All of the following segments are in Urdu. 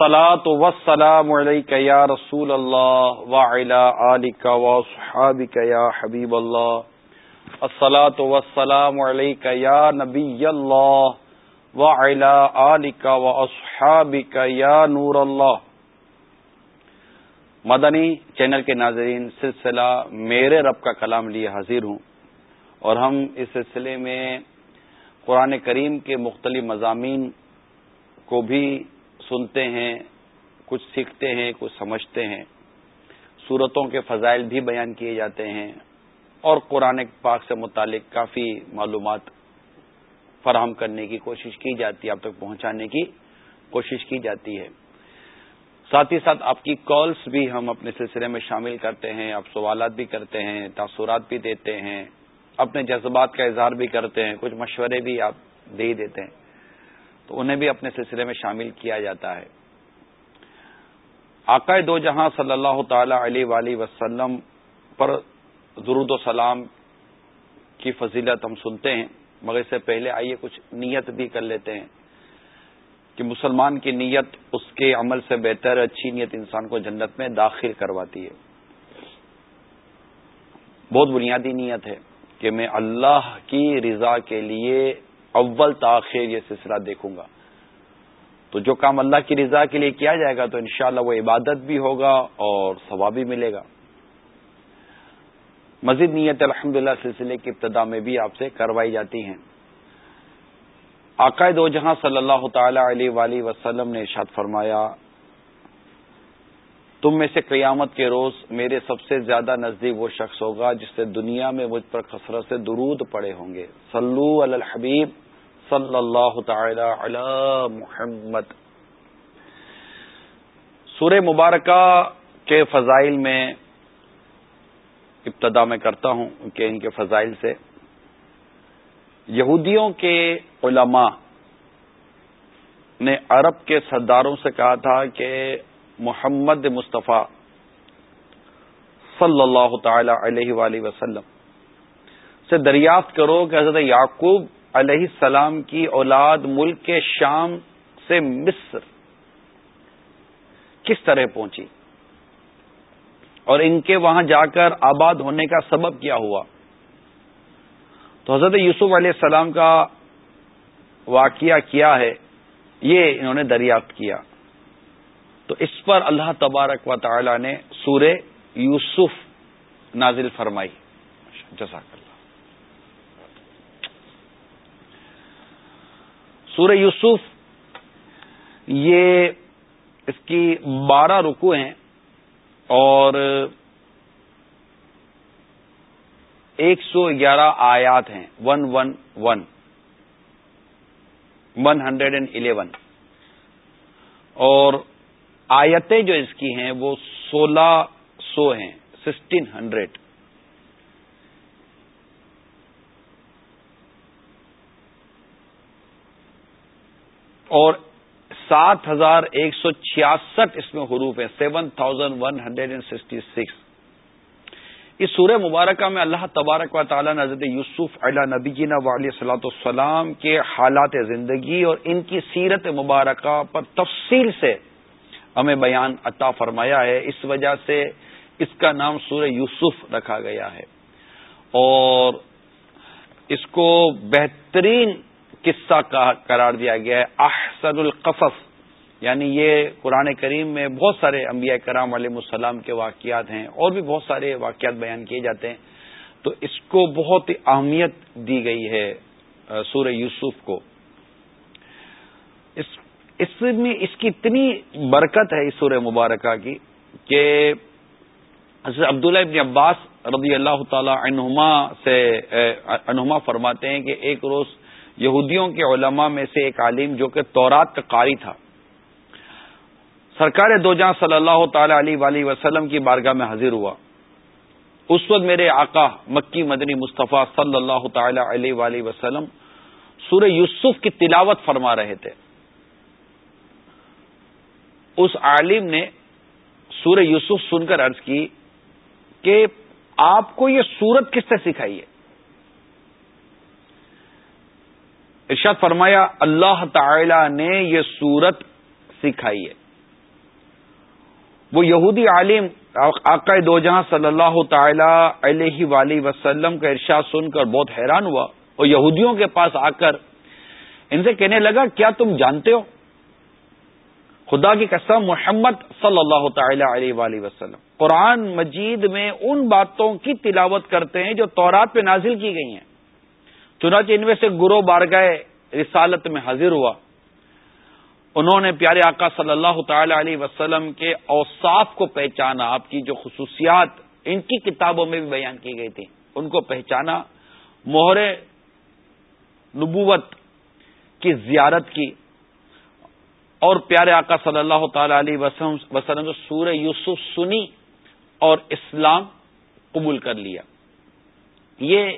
سلاۃ وسلام یا رسول اللہ وعلی وصحابک یا حبیب اللہ السلاۃ وسلام یا نبی اللہ وعلی وصحابک یا نور اللہ مدنی چینل کے ناظرین، سلسلہ میرے رب کا کلام لیے حاضر ہوں اور ہم اس سلسلے میں قرآن کریم کے مختلف مضامین کو بھی سنتے ہیں، کچھ سیکھتے ہیں، کچھ سمجھتے ہیں۔ صورتوں کے فضائل بھی بیان کیے جاتے ہیں اور قرآن پاک سے متعلق کافی معلومات فراہم کرنے کی کوشش کی جاتی ہے اب تک پہنچانے کی کوشش کی جاتی ہے۔ ساتھ ہی ساتھ آپ کی کالس بھی ہم اپنے سلسلے میں شامل کرتے ہیں، آپ سوالات بھی کرتے ہیں، تاثرات بھی دیتے ہیں، اپنے جذبات کا اظہار بھی کرتے ہیں، کچھ مشورے بھی آپ دے ہی دیتے ہیں۔ تو انہیں بھی اپنے سلسلے میں شامل کیا جاتا ہے۔ آقائے دو جہاں صلی اللہ تعالی علیہ ولی وسلم پر درود و سلام کی فضیلت ہم سنتے ہیں، مگر اس سے پہلے آئیے کچھ نیت بھی کر لیتے ہیں کہ مسلمان کی نیت اس کے عمل سے بہتر، اچھی نیت انسان کو جنت میں داخل کرواتی ہے۔ بہت بنیادی نیت ہے کہ میں اللہ کی رضا کے لیے اول تاخیر یہ سلسلہ دیکھوں گا۔ تو جو کام اللہ کی رضا کے لیے کیا جائے گا تو انشاءاللہ وہ عبادت بھی ہوگا اور ثواب بھی ملے گا۔ مزید نیت الحمد سلسلے کی ابتدا میں بھی آپ سے کروائی جاتی ہیں۔ عقائد و جہاں صلی اللہ تعالی علیہ وآلہ وسلم نے ارشاد فرمایا، تم میں سے قیامت کے روز میرے سب سے زیادہ نزدیک وہ شخص ہوگا جس سے دنیا میں مجھ پر خسرت سے درود پڑے ہوں گے۔ صلو علی الحبیب۔ صلی اللہ تعالی علی محمد۔ سورہ مبارکہ کے فضائل میں ابتدا میں کرتا ہوں کہ ان کے فضائل سے۔ یہودیوں کے علماء نے عرب کے سرداروں سے کہا تھا کہ محمد مصطفیٰ صلی اللہ تعالی علیہ وآلہ وسلم سے دریافت کرو کہ حضرت یعقوب علیہ السلام کی اولاد ملک کے شام سے مصر کس طرح پہنچی؟ اور ان کے وہاں جا کر آباد ہونے کا سبب کیا ہوا؟ تو حضرت یوسف علیہ السلام کا واقعہ کیا ہے؟ یہ انہوں نے دریافت کیا۔ تو اس پر اللہ تبارک و تعالی نے سورہ یوسف نازل فرمائی۔ جزاک اللہ۔ سورہ یوسف، یہ اس کی بارہ رکو ہیں اور ایک سو گیارہ آیات ہیں۔ One one one. One hundred and eleven. اور آیتیں جو اس کی ہیں وہ سولہ سو ہیں، سکسٹین ہنڈریڈ۔ اور سات ہزار ایک سو چھیاسٹھ اس میں حروف ہیں، seven thousand one hundred and sixty six. اس سورہ مبارکہ میں اللہ تبارک و تعالیٰ نے حضرت یوسف علیہ نبی جینا صلاۃ السلام کے حالات زندگی اور ان کی سیرت مبارکہ پر تفصیل سے ہمیں بیان عطا فرمایا ہے۔ اس وجہ سے اس کا نام سورہ یوسف رکھا گیا ہے۔ اور اس کو بہترین قصہ قرار دیا گیا ہے، احسن القصص۔ یعنی یہ قرآن کریم میں بہت سارے انبیاء کرام علیہ السلام کے واقعات ہیں، اور بھی بہت سارے واقعات بیان کیے جاتے ہیں۔ تو اس کو بہت اہمیت دی گئی ہے سورہ یوسف کو۔ اس اس میں اس کی اتنی برکت ہے اس سورہ مبارکہ کی کہ حضرت عبداللہ ابن عباس رضی اللہ تعالی عنہما سے عنہما فرماتے ہیں کہ ایک روز یہودیوں کے علماء میں سے ایک عالم جو کہ تورات کا قاری تھا۔ سرکار دو جہاں صلی اللہ تعالی علیہ وآلہ وسلم کی بارگاہ میں حاضر ہوا۔ اس وقت میرے آقا مکی مدنی مصطفیٰ صلی اللہ تعالی علیہ وآلہ وسلم سورہ یوسف کی تلاوت فرما رہے تھے۔ اس عالم نے سورہ یوسف سن کر عرض کی کہ آپ کو یہ سورت کس سے سکھائی ہے؟ ارشاد فرمایا، اللہ تعالی نے یہ سورت سکھائی ہے۔ وہ یہودی عالم، آقا دو جہاں صلی اللہ تعالی علیہ ولی وسلم کا ارشاد سن کر بہت حیران ہوا اور یہودیوں کے پاس آ کر ان سے کہنے لگا، کیا تم جانتے ہو؟ خدا کی قسم، محمد صلی اللہ تعالی علیہ وآلہ وسلم۔ قرآن مجید میں ان باتوں کی تلاوت کرتے ہیں جو تورات پہ نازل کی گئی ہیں۔ چنانچہ ان میں سے گرو بارگاہ رسالت میں حاضر ہوا۔ انہوں نے پیارے آقا صلی اللہ تعالی علیہ وسلم کے اوصاف کو پہچانا، آپ کی جو خصوصیات، ان کی کتابوں میں بھی بیان کی گئی تھی۔ ان کو پہچانا، مہر نبوت کی زیارت کی۔ اور پیارے آقا صلی اللہ تعالی علیہ وسلم سورہ یوسف سنی اور اسلام قبول کر لیا۔ یہ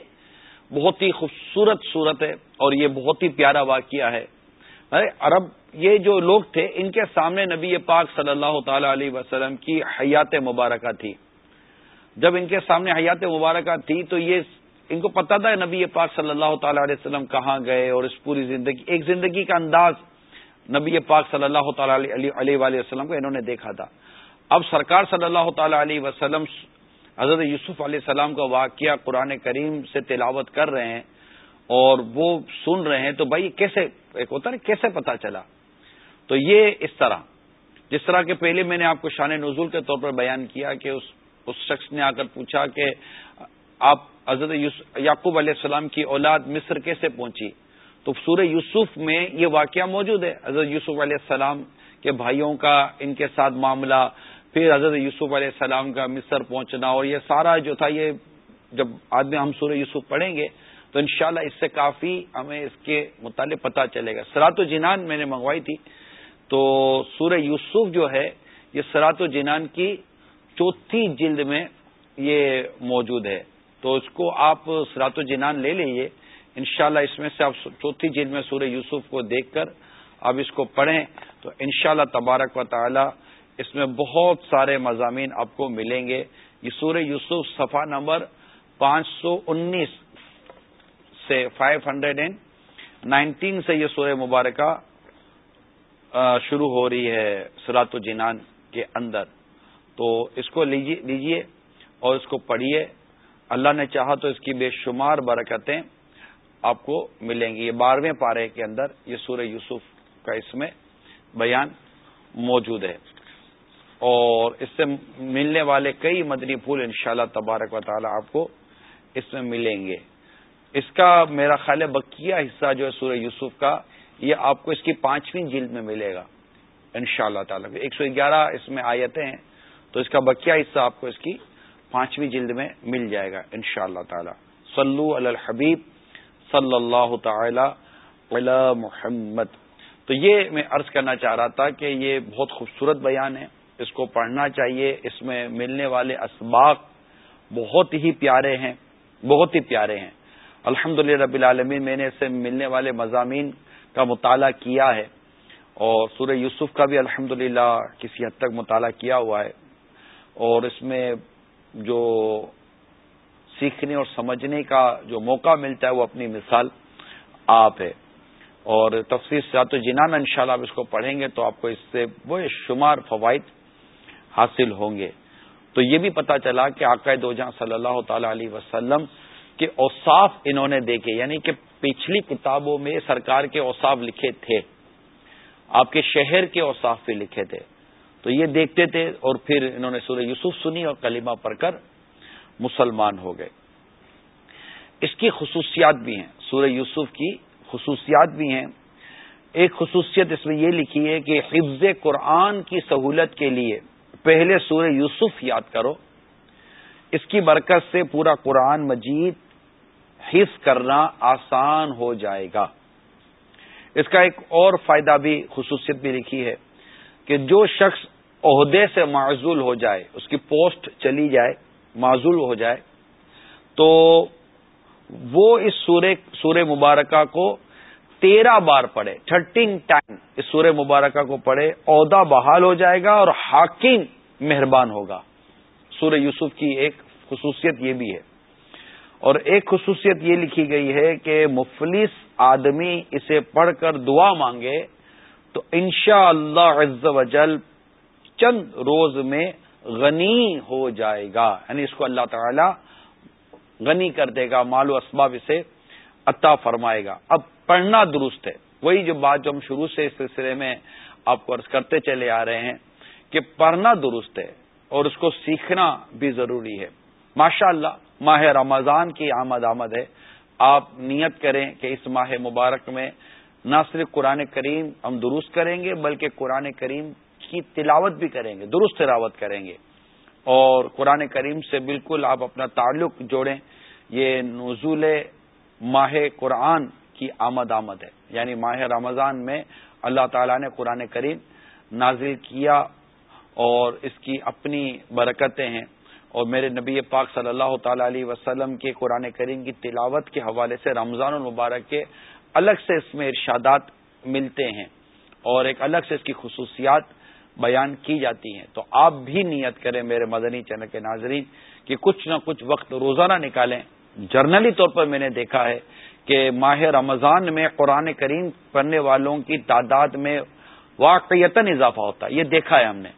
بہت ہی خوبصورت صورت ہے اور یہ بہت ہی پیارا واقعہ ہے۔ عرب یہ جو لوگ تھے، ان کے سامنے نبی پاک صلی اللہ تعالی علیہ وسلم کی حیات مبارکہ تھی۔ جب ان کے سامنے حیات مبارکہ تھی تو یہ ان کو پتا تھا نبی پاک صلی اللہ تعالی علیہ وسلم کہاں گئے اور اس پوری زندگی، ایک زندگی کا انداز نبی پاک صلی اللہ تعالی علیہ وسلم کو انہوں نے دیکھا تھا۔ اب سرکار صلی اللہ تعالی علیہ وسلم حضرت یوسف علیہ السلام کا واقعہ قرآن کریم سے تلاوت کر رہے ہیں اور وہ سن رہے ہیں تو بھائی کیسے ایک ہوتا نا، کیسے پتا چلا؟ تو یہ اس طرح، جس طرح کے پہلے میں نے آپ کو شان نزول کے طور پر بیان کیا کہ اس اس شخص نے آ کر پوچھا کہ آپ حضرت یعقوب علیہ السلام کی اولاد مصر کیسے پہنچی؟ تو سورہ یوسف میں یہ واقعہ موجود ہے۔ حضرت یوسف علیہ السلام کے بھائیوں کا، ان کے ساتھ معاملہ پھر حضرت یوسف علیہ السلام کا مصر پہنچنا اور یہ سارا جو تھا، یہ جب آدمی ہم سورہ یوسف پڑھیں گے تو انشاءاللہ اس سے کافی ہمیں اس کے متعلق پتہ چلے گا۔ سرات و جنان میں نے منگوائی تھی۔ تو سورہ یوسف جو ہے، یہ سرات و جنان کی چوتھی جلد میں یہ موجود ہے۔ تو اس کو آپ سرات و جنان لے لیجیے انشاءاللہ اس میں سے آپ چوتھی جلد میں سورہ یوسف کو دیکھ کر آپ اس کو پڑھیں۔ تو انشاءاللہ تبارک و تعالی اس میں بہت سارے مضامین آپ کو ملیں گے۔ یہ سورہ یوسف صفحہ نمبر پانچ سو انیس سے فائیو ہنڈریڈ اینڈ نائنٹین سے یہ سورہ مبارکہ شروع ہو رہی ہے سرات و جنان کے اندر۔ تو اس کو لیجیے اور اس کو پڑھیے اللہ نے چاہا تو اس کی بے شمار برکتیں آپ کو ملیں گی۔ یہ بارہویں پارے کے اندر یہ سورہ یوسف کا اس میں بیان موجود ہے۔ اور اس سے ملنے والے کئی مدنی پھول انشاءاللہ تبارک و تعالی آپ کو اس میں ملیں گے۔ اس کا میرا خیال ہے بکیہ حصہ جو ہے سورہ یوسف کا، یہ آپ کو اس کی پانچویں جلد میں ملے گا ان شاء اللہ تعالی۔ ایک سو گیارہ اس میں آیتیں ہیں، تو اس کا بکیا حصہ آپ کو اس کی پانچویں جلد میں مل جائے گا ان شاء اللہ تعالی۔ صلو علی الحبیب صلی اللہ تعالی علی محمد۔ تو یہ میں عرض کرنا چاہ رہا تھا کہ یہ بہت خوبصورت بیان ہے۔ اس کو پڑھنا چاہیے۔ اس میں ملنے والے اسباق بہت ہی پیارے ہیں، بہت ہی پیارے ہیں۔ الحمد رب العالمین، میں نے اس سے ملنے والے مضامین کا مطالعہ کیا ہے اور سورہ یوسف کا بھی الحمد کسی حد تک مطالعہ کیا ہوا ہے۔ اور اس میں جو سیکھنے اور سمجھنے کا جو موقع ملتا ہے، وہ اپنی مثال آپ ہے۔ اور تفصیل سات و جنان ان شاء اللہ آپ اس کو پڑھیں گے تو آپ کو اس سے وہ شمار فوائد حاصل ہوں گے۔ تو یہ بھی پتا چلا کہ عقائد دو جہاں صلی اللہ تعالی علیہ وسلم کے اوصاف انہوں نے دیکھے یعنی کہ پچھلی کتابوں میں سرکار کے اوصاف لکھے تھے، آپ کے شہر کے اوصاف بھی لکھے تھے۔ تو یہ دیکھتے تھے اور پھر انہوں نے سورہ یوسف سنی اور کلمہ پڑھ کر مسلمان ہو گئے۔ اس کی خصوصیات بھی ہیں، سورہ یوسف کی خصوصیات بھی ہیں۔ ایک خصوصیت اس میں یہ لکھی ہے کہ حفظ قرآن کی سہولت کے لیے پہلے سورہ یوسف یاد کرو۔ اس کی برکت سے پورا قرآن مجید حص کرنا آسان ہو جائے گا۔ اس کا ایک اور فائدہ بھی خصوصیت بھی لکھی ہے کہ جو شخص عہدے سے معذول ہو جائے، اس کی پوسٹ چلی جائے معذول ہو جائے، تو وہ اس سورہ سورہ مبارکہ کو تیرہ بار پڑھے، تھرٹین ٹائم اس سورہ مبارکہ کو پڑھے، عہدہ بحال ہو جائے گا اور حاکم مہربان ہوگا۔ سورہ یوسف کی ایک خصوصیت یہ بھی ہے۔ اور ایک خصوصیت یہ لکھی گئی ہے کہ مفلس آدمی اسے پڑھ کر دعا مانگے تو انشاء اللہ عز و جل چند روز میں غنی ہو جائے گا۔ یعنی اس کو اللہ تعالی غنی کر دے گا، مال و اسباب اسے عطا فرمائے گا۔ اب پڑھنا درست ہے۔ وہی جو بات جو ہم شروع سے اس سلسلے میں آپ کو عرض کرتے چلے آ رہے ہیں۔ کہ پڑھنا درست ہے اور اس کو سیکھنا بھی ضروری ہے۔ ماشاء اللہ ماہ رمضان کی آمد آمد ہے۔ آپ نیت کریں کہ اس ماہ مبارک میں نہ صرف قرآن کریم ہم درست کریں گے، بلکہ قرآن کریم کی تلاوت بھی کریں گے، درست تلاوت کریں گے۔ اور قرآن کریم سے بالکل آپ اپنا تعلق جوڑیں۔ یہ نزول ماہ قرآن کی آمد آمد ہے۔ یعنی ماہ رمضان میں اللہ تعالی نے قرآن کریم نازل کیا اور اس کی اپنی برکتیں ہیں اور میرے نبی پاک صلی اللہ تعالی علیہ وسلم کے قرآن کریم کی تلاوت کے حوالے سے رمضان المبارک کے الگ سے اس میں ارشادات ملتے ہیں اور ایک الگ سے اس کی خصوصیات بیان کی جاتی ہیں۔ تو آپ بھی نیت کریں میرے مدنی چینل کے ناظرین کہ کچھ نہ کچھ وقت روزانہ نکالیں۔ جرنلی طور پر میں نے دیکھا ہے کہ ماہ رمضان میں قرآن کریم پڑھنے والوں کی تعداد میں واقعیتاً اضافہ ہوتا ہے۔ یہ دیکھا ہے ہم نے۔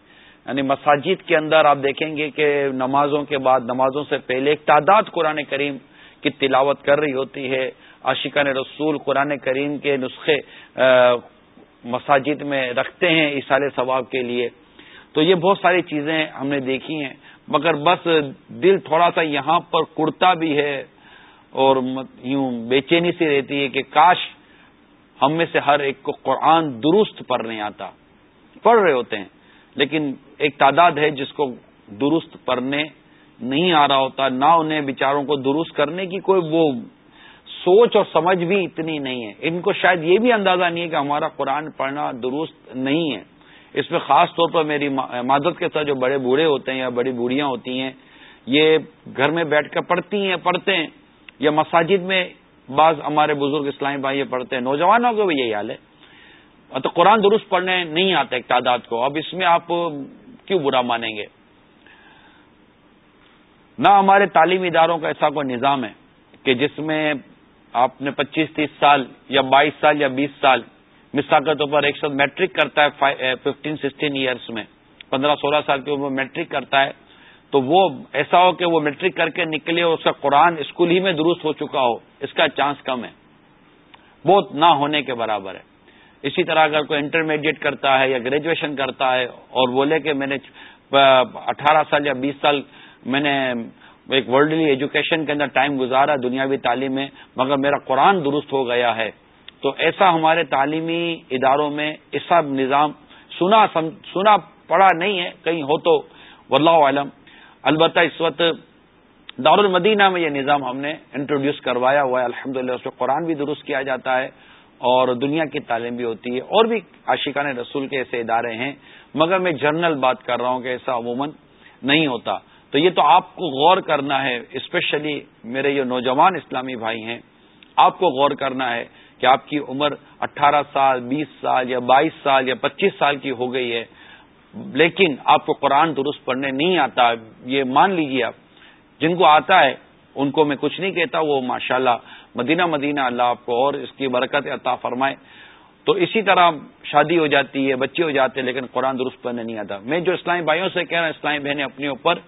یعنی مساجد کے اندر آپ دیکھیں گے کہ نمازوں کے بعد، نمازوں سے پہلے ایک تعداد قرآن کریم کی تلاوت کر رہی ہوتی ہے۔ عاشقان رسول قرآن کریم کے نسخے مساجد میں رکھتے ہیں اشار ثواب کے لیے۔ تو یہ بہت ساری چیزیں ہم نے دیکھی ہیں۔ مگر بس دل تھوڑا سا یہاں پر کڑتا بھی ہے اور یوں بے چینی سے رہتی ہے کہ کاش ہم میں سے ہر ایک کو قرآن درست پڑھنے آتا۔ پڑھ رہے ہوتے ہیں، لیکن ایک تعداد ہے جس کو درست پڑھنے نہیں آ رہا ہوتا، نہ انہیں بچاروں کو درست کرنے کی کوئی وہ سوچ اور سمجھ بھی اتنی نہیں ہے۔ ان کو شاید یہ بھی اندازہ نہیں ہے کہ ہمارا قرآن پڑھنا درست نہیں ہے۔ اس میں خاص طور پر میری مادت کے ساتھ جو بڑے بوڑھے ہوتے ہیں یا بڑی بوڑھیاں ہوتی ہیں، یہ گھر میں بیٹھ کر پڑھتی ہیں، پڑھتے ہیں۔ یا مساجد میں بعض ہمارے بزرگ اسلامی بھائی پڑھتے ہیں۔ نوجوانوں کو بھی یہی حال ہے۔ تو قرآن درست پڑھنے نہیں آتا ایک تعداد کو۔ اب اس میں آپ کیوں برا مانیں گے؟ نہ ہمارے تعلیمی اداروں کا ایسا کوئی نظام ہے کہ جس میں آپ نے پچیس تیس سال یا بائیس سال یا بیس سال مثال کے طور پر ایک شخص میٹرک کرتا ہے ففٹین سکسٹین ایئرس میں، پندرہ، سولہ سال کی عمر میٹرک کرتا ہے، تو وہ ایسا ہو کہ وہ میٹرک کر کے نکلے اور اس کا قرآن اسکول ہی میں درست ہو چکا ہو، اس کا چانس کم ہے، بہت نہ ہونے کے برابر ہے۔ اسی طرح اگر کوئی انٹرمیڈیٹ کرتا ہے یا گریجویشن کرتا ہے اور بولے کہ میں نے اٹھارہ سال یا بیس سال میں نے ایک ورلڈلی ایجوکیشن کے اندر ٹائم گزارا دنیاوی تعلیم میں، مگر میرا قرآن درست ہو گیا ہے، تو ایسا ہمارے تعلیمی اداروں میں ایسا نظام سنا سنا پڑا نہیں ہے، کہیں ہو تو واللہ عالم البتہ اس وقت دارالمدینہ میں یہ نظام ہم نے انٹروڈیوس کروایا ہوا ہے الحمد للہ اس میں قرآن بھی درست کیا جاتا ہے۔ اور دنیا کی تعلیم بھی ہوتی ہے اور بھی عاشقان رسول کے ایسے ادارے ہیں، مگر میں جرنل بات کر رہا ہوں کہ ایسا عموماً نہیں ہوتا۔ تو یہ تو آپ کو غور کرنا ہے اسپیشلی میرے یہ نوجوان اسلامی بھائی ہیں، آپ کو غور کرنا ہے کہ آپ کی عمر اٹھارہ سال، بیس سال یا بائیس سال یا پچیس سال کی ہو گئی ہے۔ لیکن آپ کو قرآن درست پڑھنے نہیں آتا، یہ مان لیجیے آپ، جن کو آتا ہے ان کو میں کچھ نہیں کہتا، وہ ماشاءاللہ مدینہ مدینہ، اللہ آپ کو اور اس کی برکت عطا فرمائے۔ تو اسی طرح شادی ہو جاتی ہے، بچے ہو جاتے ہیں، لیکن قرآن درست پڑھنے نہیں آتا۔ میں جو اسلامی بھائیوں سے کہہ رہا ہوں، اسلامی بہنیں اپنے اوپر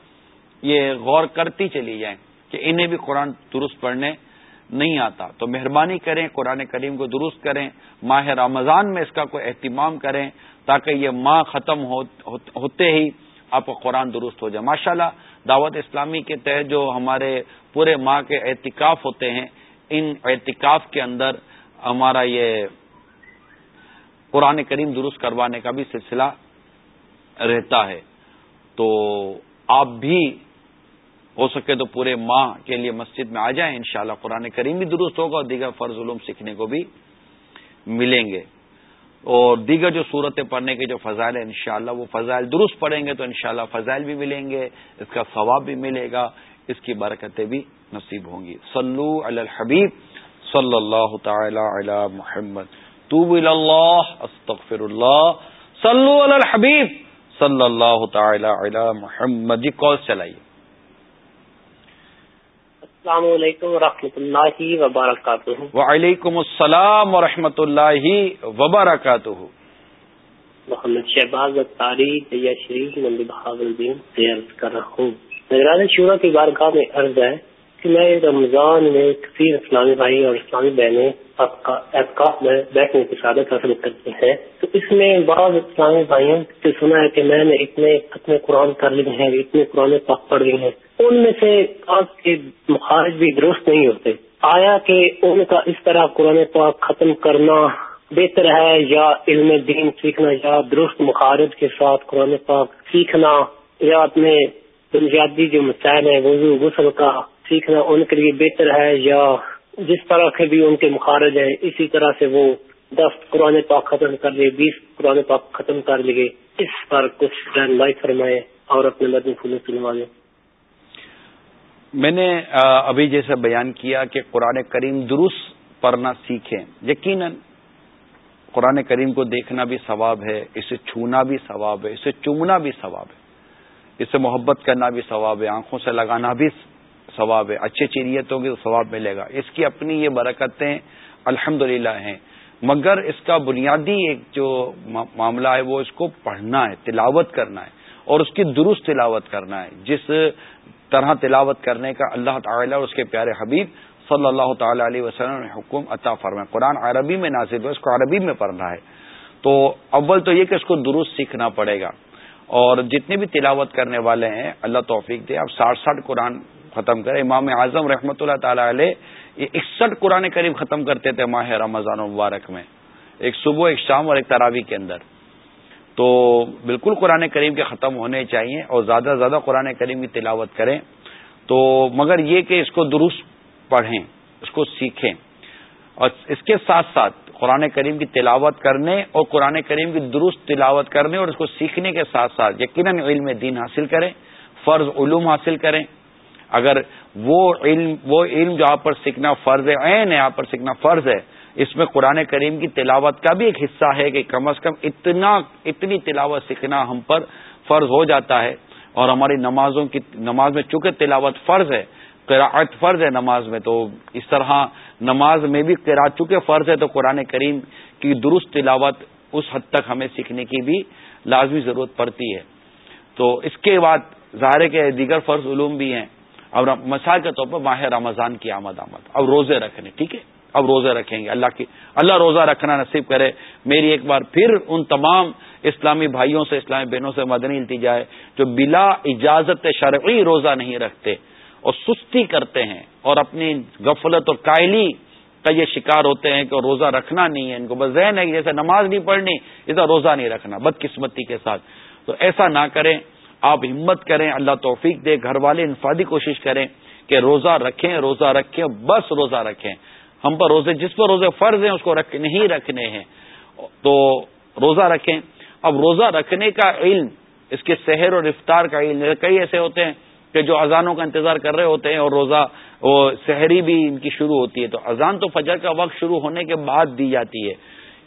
یہ غور کرتی چلی جائیں کہ انہیں بھی قرآن درست پڑھنے نہیں آتا۔ تو مہربانی کریں، قرآن کریم کو درست کریں، ماہ رمضان میں اس کا کوئی اہتمام کریں تاکہ یہ ماہ ختم ہوتے ہی آپ کو قرآن درست ہو جائے۔ ماشاء اللہ دعوت اسلامی کے تحت جو ہمارے پورے ماہ کے احتکاف ہوتے ہیں، ان احتکاف کے اندر ہمارا یہ قرآن کریم درست کروانے کا بھی سلسلہ رہتا ہے۔ تو آپ بھی ہو سکے تو پورے ماہ کے لیے مسجد میں آ جائیں، انشاءاللہ قرآن کریم بھی درست ہوگا اور دیگر فرض علوم سیکھنے کو بھی ملیں گے۔ اور دیگر جو صورتیں پڑھنے کے جو فضائل ہیں، انشاءاللہ وہ فضائل درست پڑھیں گے تو انشاءاللہ فضائل بھی ملیں گے، اس کا ثواب بھی ملے گا، اس کی برکتیں بھی نصیب ہوں گی۔ صلو علی الحبیب صلی اللہ تعالی علی محمد۔ توب اللہ، استغفر اللہ۔ صلو علی الحبیب صلی اللہ تعالی علی محمد۔ جی کال چلائیے۔ السلام علیکم و اللہ وبرکاتہ۔ وعلیکم السلام و اللہ وبرکاتہ۔ محمد شہباز اختاری یا شریف مندی بہاول الدین سے عرض کر رہا ہوں۔ نگران شورا کی بارگاہ میں عرض ہے کہ میں رمضان میں کثیر اسلامی بھائی اور اسلامی بہنیں اعتکاف میں بیٹھنے کی سعادت حاصل کرتے ہیں۔ تو اس میں بعض اسلامی بھائیوں سے سنا ہے کہ میں نے اتنے اتنے قرآن کر لیے ہیں، اتنے قرآن پاک پڑھ لیے ہیں۔ ان میں سے آپ کے مخارج بھی درست نہیں ہوتے۔ آیا کہ ان کا اس طرح قرآن پاک ختم کرنا بہتر ہے یا علم دین سیکھنا یا درست مخارج کے ساتھ قرآن پاک سیکھنا یا اپنے بنیادی جو مسائل ہیں، وضو، غسل کا سیکھنا ان کے لیے بہتر ہے یا جس طرح کے بھی ان کے مخارج ہیں، اسی طرح سے وہ دس قرآن پاک ختم کر لیے، بیس قرآن پاک ختم کر لیے۔ اس پر کچھ رہنمائی فرمائے اور اپنے مدن پھولوں سنوائے میں نے ابھی جیسے بیان کیا کہ قرآن کریم درست پڑھنا سیکھیں۔ یقیناً قرآن کریم کو دیکھنا بھی ثواب ہے، اسے چھونا بھی ثواب ہے، اسے چومنا بھی ثواب ہے۔ اسے محبت کرنا بھی ثواب ہے، آنکھوں سے لگانا بھی ثواب ہے۔ اچھی چیریتوں کی ثواب ملے گا۔ اس کی اپنی یہ برکتیں الحمد ہیں۔ مگر اس کا بنیادی ایک جو معاملہ ہے وہ اس کو پڑھنا ہے، تلاوت کرنا ہے اور اس کی درست تلاوت کرنا ہے۔ جس طرح تلاوت کرنے کا اللہ تعالیٰ اور اس کے پیارے حبیب صلی اللہ تعالی علیہ وسلم نے حکم عطا فرمائے۔ قرآن عربی میں نازل ہے اس کو عربی میں پڑھنا ہے۔ تو اول تو یہ کہ اس کو درست سیکھنا پڑے گا۔ اور جتنے بھی تلاوت کرنے والے ہیں، اللہ توفیق دے۔ اب ساٹھ ساٹھ قرآن ختم کرے۔ امام اعظم رحمۃ اللہ تعالی علیہ یہ اکسٹھ قرآن قریب ختم کرتے تھے ماہ رمضان مبارک میں۔ ایک صبح، ایک شام اور ایک تراوی کے اندر۔ تو بالکل قرآن کریم کے ختم ہونے چاہیے اور زیادہ سے زیادہ قرآن کریم کی تلاوت کریں۔ تو مگر یہ کہ اس کو درست پڑھیں، اس کو سیکھیں۔ اور اس کے ساتھ ساتھ قرآن کریم کی تلاوت کرنے اور قرآن کریم کی درست تلاوت کرنے اور اس کو سیکھنے کے ساتھ ساتھ یقیناً علم دین حاصل کریں، فرض علوم حاصل کریں۔ اگر وہ علم وہ علم جو آپ پر سیکھنا فرض ہے، عین ہے، آپ پر سیکھنا فرض ہے، اس میں قرآن کریم کی تلاوت کا بھی ایک حصہ ہے کہ کم از کم اتنا، اتنی تلاوت سیکھنا ہم پر فرض ہو جاتا ہے اور ہماری نمازوں کی، نماز میں چونکہ تلاوت فرض ہے قراعت فرض ہے نماز میں، تو اس طرح نماز میں بھی قرآت چونکہ فرض ہے تو قرآن کریم کی درست تلاوت اس حد تک ہمیں سیکھنے کی بھی لازمی ضرورت پڑتی ہے۔ تو اس کے بعد ظاہر کے دیگر فرض علوم بھی ہیں۔ اب مثال کے طور پر ماہ رمضان کی آمد آمد۔ اب روزے رکھنے، ٹھیک ہے؟ اب روزے رکھیں گے۔ اللہ کی، اللہ روزہ رکھنا نصیب کرے۔ میری ایک بار پھر ان تمام اسلامی بھائیوں سے، اسلامی بہنوں سے مدنی التجا ہے جو بلا اجازت شرعی روزہ نہیں رکھتے اور سستی کرتے ہیں اور اپنی غفلت اور کائلی کا یہ شکار ہوتے ہیں کہ روزہ رکھنا نہیں ہے۔ ان کو بس ذہن ہے کہ جیسے نماز نہیں پڑھنی ایسا روزہ نہیں رکھنا، بدقسمتی کے ساتھ۔ تو ایسا نہ کریں۔ آپ ہمت کریں، اللہ توفیق دے گھر والے انفادی کوشش کریں کہ روزہ رکھیں روزہ رکھیں، بس روزہ رکھیں۔ ہم پر روزے، جس پر روزے فرض ہیں، اس کو رکھ نہیں رکھنے ہیں۔ تو روزہ رکھیں۔ اب روزہ رکھنے کا علم، اس کے شہر اور افطار کا علم۔ کئی ایسے ہوتے ہیں کہ جو اذانوں کا انتظار کر رہے ہوتے ہیں اور روزہ، وہ شہری بھی ان کی شروع ہوتی ہے۔ تو اذان تو فجر کا وقت شروع ہونے کے بعد دی جاتی ہے۔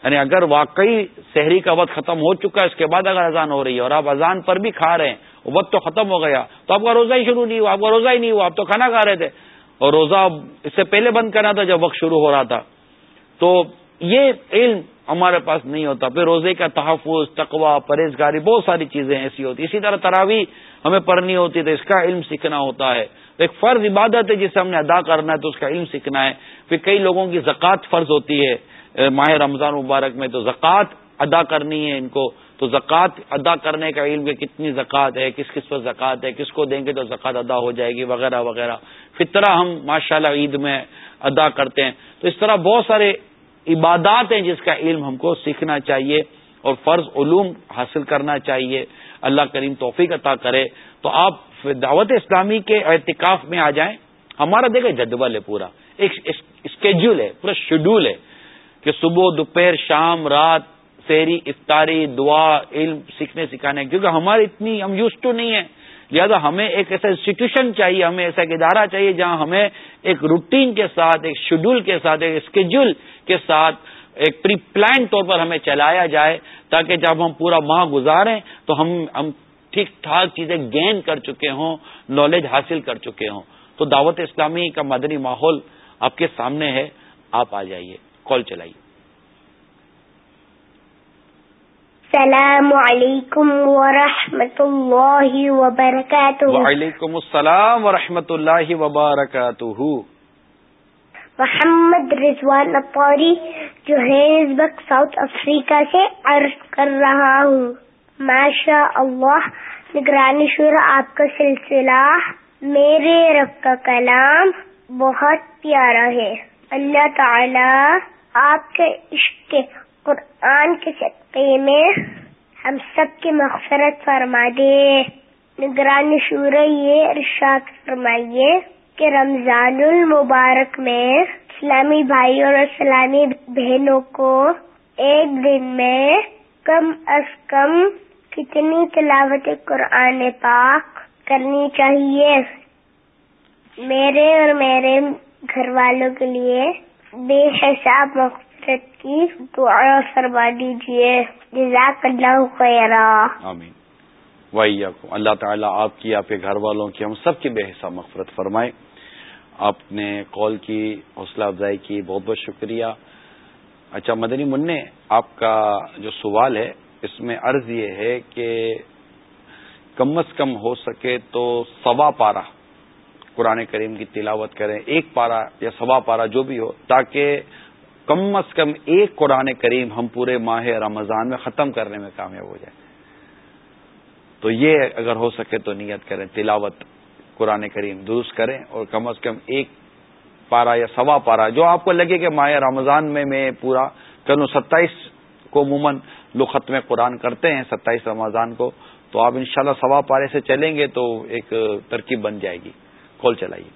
یعنی اگر واقعی شہری کا وقت ختم ہو چکا ہے، اس کے بعد اگر اذان ہو رہی ہے اور آپ اذان پر بھی کھا رہے ہیں، وقت تو ختم ہو گیا، تو آپ کا روزہ ہی شروع نہیں ہوا، آپ کا روزہ ہی نہیں ہوا، آپ تو کھانا کھا رہے تھے۔ اور روزہ اس سے پہلے بند کرنا تھا جب وقت شروع ہو رہا تھا۔ تو یہ علم ہمارے پاس نہیں ہوتا۔ پھر روزے کا تحفظ تقوا پرہیزگاری، بہت ساری چیزیں ایسی ہوتی اسی طرح تراوی ہمیں پڑھنی ہوتی تو اس کا علم سیکھنا ہوتا ہے۔ ایک فرض عبادت ہے جسے ہم نے ادا کرنا ہے تو اس کا علم سیکھنا ہے۔ پھر کئی لوگوں کی زکوٰۃ فرض ہوتی ہے۔ ماہ رمضان مبارک میں تو زکوٰۃ ادا کرنی ہے ان کو۔ تو زکوٰۃ ادا کرنے کا علم کہ کتنی زکوٰۃ ہے، کس کس پر زکوٰۃ ہے، کس کو دیں گے تو زکوٰۃ ادا ہو جائے گی، وغیرہ وغیرہ۔ فطرہ ہم ماشاءاللہ عید میں ادا کرتے ہیں۔ تو اس طرح بہت سارے عبادات ہیں جس کا علم ہم کو سیکھنا چاہیے اور فرض علوم حاصل کرنا چاہیے۔ اللہ کریم توفیق عطا کرے۔ تو آپ دعوت اسلامی کے اعتکاف میں آ جائیں۔ ہمارا دیکھیں جدول ہے پورا۔ ایک اسکیڈول ہے، پورا شیڈول ہے۔ کہ صبح دوپہر، شام، رات، سحری، افطاری، دعا، علم، سیکھنے، سکھانے، کیونکہ ہماری اتنی ہم یوز ٹو نہیں ہے لہٰذا ہمیں ایک ایسا انسٹیٹیوشن چاہیے، ہمیں ایسا ایک ادارہ چاہیے جہاں ہمیں ایک روٹین کے ساتھ، ایک شیڈول کے ساتھ، ایک اسکیڈول کے ساتھ ایک پری پلان طور پر ہمیں چلایا جائے، تاکہ جب ہم پورا ماہ گزاریں تو ہم ہم ٹھیک ٹھاک چیزیں گین کر چکے ہوں نالج حاصل کر چکے ہوں۔ تو دعوت اسلامی کا مدنی ماحول آپ کے سامنے ہے، آپ آ جائیے۔ کال چلائیے السلام علیکم ورحمۃ اللہ وبرکاتہ۔ وعلیکم السلام ورحمۃ اللہ وبرکاتہ۔ محمد رضوان اپوری جو بک ساؤتھ افریقہ سے عرض کر رہا ہوں۔ ماشاء اللہ نگرانی شور آپ کا سلسلہ میرے رب کا کلام بہت پیارا ہے۔ اللہ تعالی آپ کے عشق قرآن کے سطح میں ہم سب کی مغفرت فرما دے نگرانی شور یہ ارشاد فرمائیے کہ رمضان المبارک میں اسلامی بھائی اور اسلامی بہنوں کو ایک دن میں کم از کم کتنی تلاوت قرآن پاک کرنی چاہیے؟ میرے اور میرے گھر والوں کے لیے بے حساب مغفرت کی دعا فرما دیجیے جزاک اللہ خیرہ آمین۔ وہی اللہ تعالیٰ آپ کی، آپ کے گھر والوں کی، ہم سب کی بے حصہ مغفرت فرمائے۔ آپ نے کال کی، حوصلہ افزائی کی، بہت بہت شکریہ۔ اچھا مدنی منع آپ کا جو سوال ہے، اس میں عرض یہ ہے کہ کم از کم ہو سکے تو سوا پارا قرآن کریم کی تلاوت کریں، ایک پارا یا سوا پارا جو بھی ہو، تاکہ کم از کم ایک قرآن کریم ہم پورے ماہ رمضان میں ختم کرنے میں کامیاب ہو جائیں۔ تو یہ اگر ہو سکے تو نیت کریں، تلاوت قرآن کریم درست کریں اور کم از کم ایک پارا یا سوا پارا جو آپ کو لگے کہ ماہ رمضان میں میں پورا کروں ستائیس کو عموماً لوگ ختم قرآن کرتے ہیں، ستائیس رمضان کو، تو آپ انشاءاللہ سوا پارے سے چلیں گے تو ایک ترکیب بن جائے گی۔ کال چلائیے۔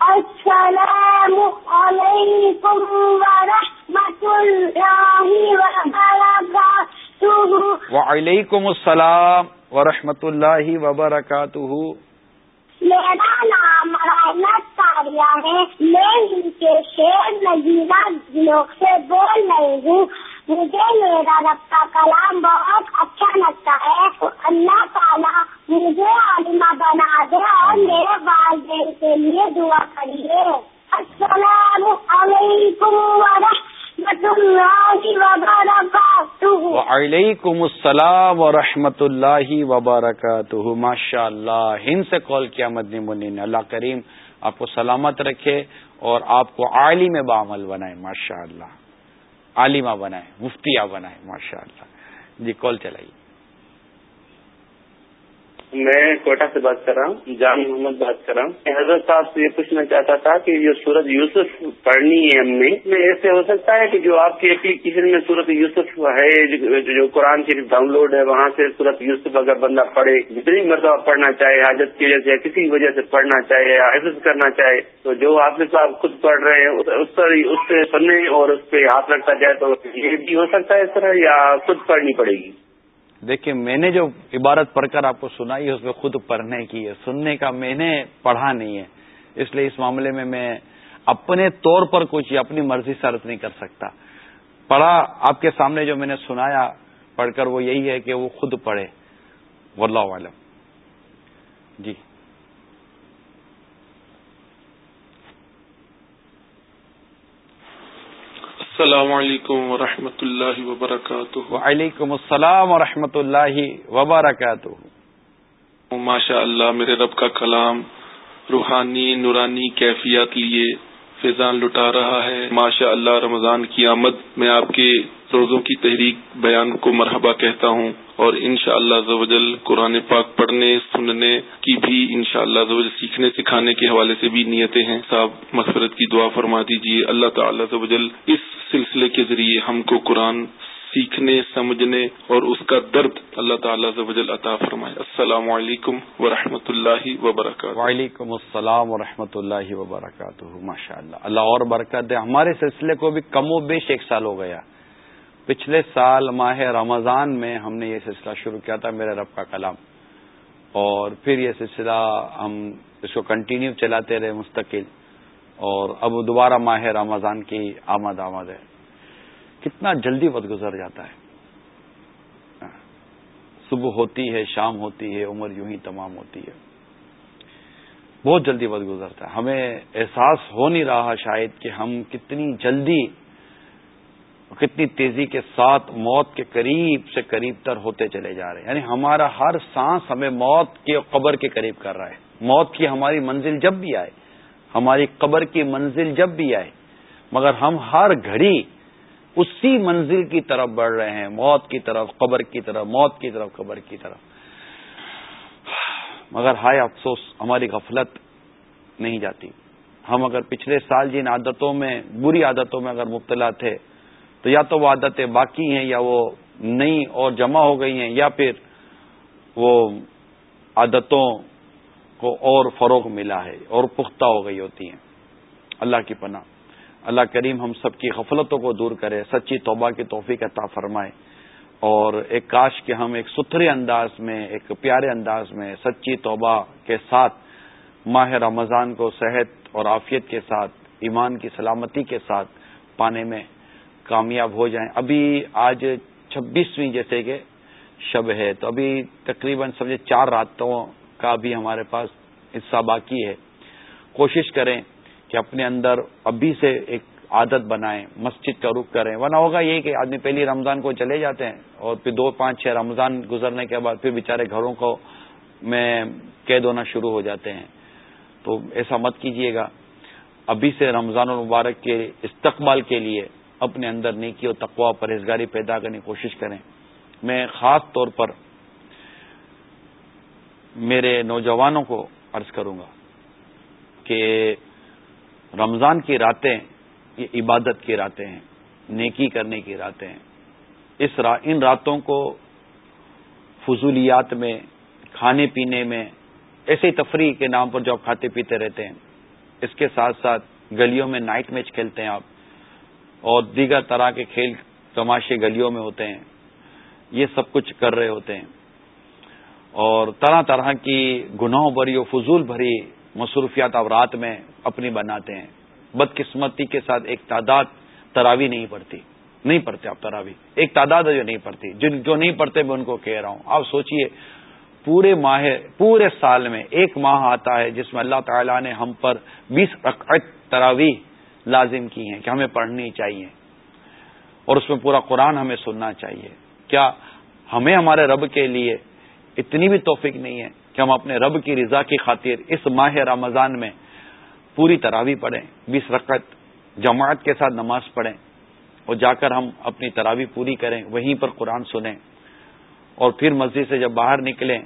السلام علیکم ورحمۃ اللہ وبرکاتہ۔ وعلیکم السلام ورحمۃ اللہ وبرکاتہ۔ میرا نام رحمت تاریہ ہے۔ میں کے شیر نظیرہ لوگ سے بول رہی ہوں۔ مجھے میرا رب کا کلام بہت اچھا لگتا ہے۔ اللہ تعالیٰ مجھے عالمہ بنا دے اور میرے والدین کے لیے دعا کریے السلام علیکم ورحمۃ اللہ وبرکاتہ۔ وعلیکم السلام ورحمۃ اللہ وبرکاتہ۔ ماشاء اللہ ہند سے کال کیا مدنی منی نے۔ اللہ کریم آپ کو سلامت رکھے اور آپ کو عالم بعمل بنائے۔ ماشاء اللہ عالمہ بنائے، مفتیہ بنائے۔ ماشاء اللہ جی کال چلائیے میں کوٹا سے بات کر رہا ہوں جان محمد بات کر رہا ہوں۔ حضرت صاحب سے یہ پوچھنا چاہتا تھا کہ جو سورت یوسف پڑھنی ہے ہم نے۔ میں ایسے ہو سکتا ہے کہ جو آپ کی اپلیکیشن میں سورت یوسف ہے، جو قرآن شریف ڈاؤن لوڈ ہے، وہاں سے سورت یوسف اگر بندہ پڑھے، جتنی مرتبہ پڑھنا چاہے، حاجت کی وجہ سے، کسی وجہ سے پڑھنا چاہے یا حفظ کرنا چاہے، تو جو حافظ صاحب خود پڑھ رہے ہیں، اس پر اس سے پڑھنے اور اس پہ ہاتھ رکھا جائے تو یہ بھی ہو سکتا ہے اس طرح یا خود پڑھنی پڑے گی؟ دیکھیں، میں نے جو عبارت پڑھ کر آپ کو سنائی ہے اس میں خود پڑھنے کی ہے، سننے کا میں نے پڑھا نہیں ہے۔ اس لیے اس معاملے میں میں اپنے طور پر کچھ اپنی مرضی سے عرض نہیں کر سکتا۔ پڑھا، آپ کے سامنے جو میں نے سنایا پڑھ کر وہ یہی ہے کہ وہ خود پڑھے۔ واللہ عالم جی۔ السلام علیکم ورحمۃ اللہ وبرکاتہ. وعلیکم السلام ورحمۃ اللہ وبرکاتہ. ماشاء اللہ میرے رب کا کلام روحانی نورانی کیفیت لیے فیضان لٹا رہا ہے. ماشاء اللہ رمضان کی آمد میں آپ کے روزوں کی تحریک بیان کو مرحبا کہتا ہوں اور ان شاء اللہ قرآن پاک پڑھنے، سننے کی بھی ان شاء اللہ سیکھنے، سکھانے کے حوالے سے بھی نیتیں ہیں۔ صاحب، مغفرت کی دعا فرما دیجیے اللہ تعالیٰ زوجل اس سلسلے کے ذریعے ہم کو قرآن سیکھنے، سمجھنے اور اس کا درد اللہ تعالیٰ زوجل عطا فرمائے۔ السلام علیکم ورحمۃ اللہ وبرکاتہ۔ وعلیکم السلام و اللہ وبرکاتہ۔ ماشاء اللہ اللہ اور برکت دے۔ ہمارے سلسلے کو بھی کم و بیش ایک سال ہو گیا۔ پچھلے سال ماہ رمضان میں ہم نے یہ سلسلہ شروع کیا تھا میرے رب کا کلام۔ اور پھر یہ سلسلہ ہم اس کو کنٹینیو چلاتے رہے مستقل۔ اور اب دوبارہ ماہ رمضان کی آمد آمد ہے۔ کتنا جلدی وقت گزر جاتا ہے۔ صبح ہوتی ہے، شام ہوتی ہے، عمر یوں ہی تمام ہوتی ہے۔ بہت جلدی وقت گزرتا ہے۔ ہمیں احساس ہو نہیں رہا شاید کہ ہم کتنی جلدی کتنی تیزی کے ساتھ موت کے قریب سے قریب تر ہوتے چلے جا رہے ہیں۔ یعنی ہمارا ہر سانس ہمیں موت کے قبر کے قریب کر رہا ہے۔ موت کی ہماری منزل جب بھی آئے، ہماری قبر کی منزل جب بھی آئے، مگر ہم ہر گھڑی اسی منزل کی طرف بڑھ رہے ہیں۔ موت کی طرف، قبر کی طرف، موت کی طرف، قبر کی طرف۔ مگر ہائے افسوس، ہماری غفلت نہیں جاتی۔ ہم اگر پچھلے سال جن عادتوں میں، بری عادتوں میں اگر مبتلا تھے تو یا تو وہ عادتیں باقی ہیں یا وہ نئی اور جمع ہو گئی ہیں یا پھر وہ عادتوں کو اور فروغ ملا ہے اور پختہ ہو گئی ہوتی ہیں۔ اللہ کی پناہ۔ اللہ کریم ہم سب کی غفلتوں کو دور کرے، سچی توبہ کی توفیق عطا فرمائے۔ اور ایک کاش کے ہم ایک ستھرے انداز میں، ایک پیارے انداز میں سچی توبہ کے ساتھ، ماہ رمضان کو صحت اور عافیت کے ساتھ، ایمان کی سلامتی کے ساتھ پانے میں کامیاب ہو جائیں۔ ابھی آج چھبیسویں جیسے کہ شب ہے، تو ابھی تقریباً سمجھے چار راتوں کا بھی ہمارے پاس حصہ باقی ہے۔ کوشش کریں کہ اپنے اندر ابھی سے ایک عادت بنائیں، مسجد کا رخ کریں۔ ورنہ ہوگا یہ کہ آدمی پہلی رمضان کو چلے جاتے ہیں اور پھر دو پانچ چھ رمضان گزرنے کے بعد پھر بےچارے گھروں کو میں قید ہونا شروع ہو جاتے ہیں۔ تو ایسا مت کیجیے گا۔ ابھی سے رمضان المبارک کے استقبال کے لیے اپنے اندر نیکی اور تقوا پرہیزگاری پیدا کرنے کی کوشش کریں۔ میں خاص طور پر میرے نوجوانوں کو عرض کروں گا کہ رمضان کی راتیں یہ عبادت کی راتیں ہیں، نیکی کرنے کی راتیں ہیں۔ اس را، ان راتوں کو فضولیات میں، کھانے پینے میں، ایسے تفریح کے نام پر جو آپ کھاتے پیتے رہتے ہیں، اس کے ساتھ ساتھ گلیوں میں نائٹ میچ کھیلتے ہیں آپ۔ اور دیگر طرح کے کھیل تماشے گلیوں میں ہوتے ہیں۔ یہ سب کچھ کر رہے ہوتے ہیں۔ اور طرح طرح کی گناہوں بھری اور فضول بھری مصروفیات آپ رات میں اپنی بناتے ہیں۔ بدقسمتی کے ساتھ ایک تعداد تراوی نہیں پڑتی۔ نہیں پڑھتے آپ تراوی۔ ایک تعداد ہے جو نہیں پڑتی۔ جن جو نہیں پڑھتے میں ان کو کہہ رہا ہوں۔ آپ سوچئے، پورے ماہ، پورے سال میں ایک ماہ آتا ہے جس میں اللہ تعالیٰ نے ہم پر بیس رقعت تراوی لازم کی ہیں کہ ہمیں پڑھنی چاہیے اور اس میں پورا قرآن ہمیں سننا چاہیے۔ کیا ہمیں ہمارے رب کے لیے اتنی بھی توفیق نہیں ہے کہ ہم اپنے رب کی رضا کی خاطر اس ماہ رمضان میں پوری تراوی پڑھیں، بیس رقط جماعت کے ساتھ نماز پڑھیں اور جا کر ہم اپنی تراوی پوری کریں، وہیں پر قرآن سنیں۔ اور پھر مسجد سے جب باہر نکلیں،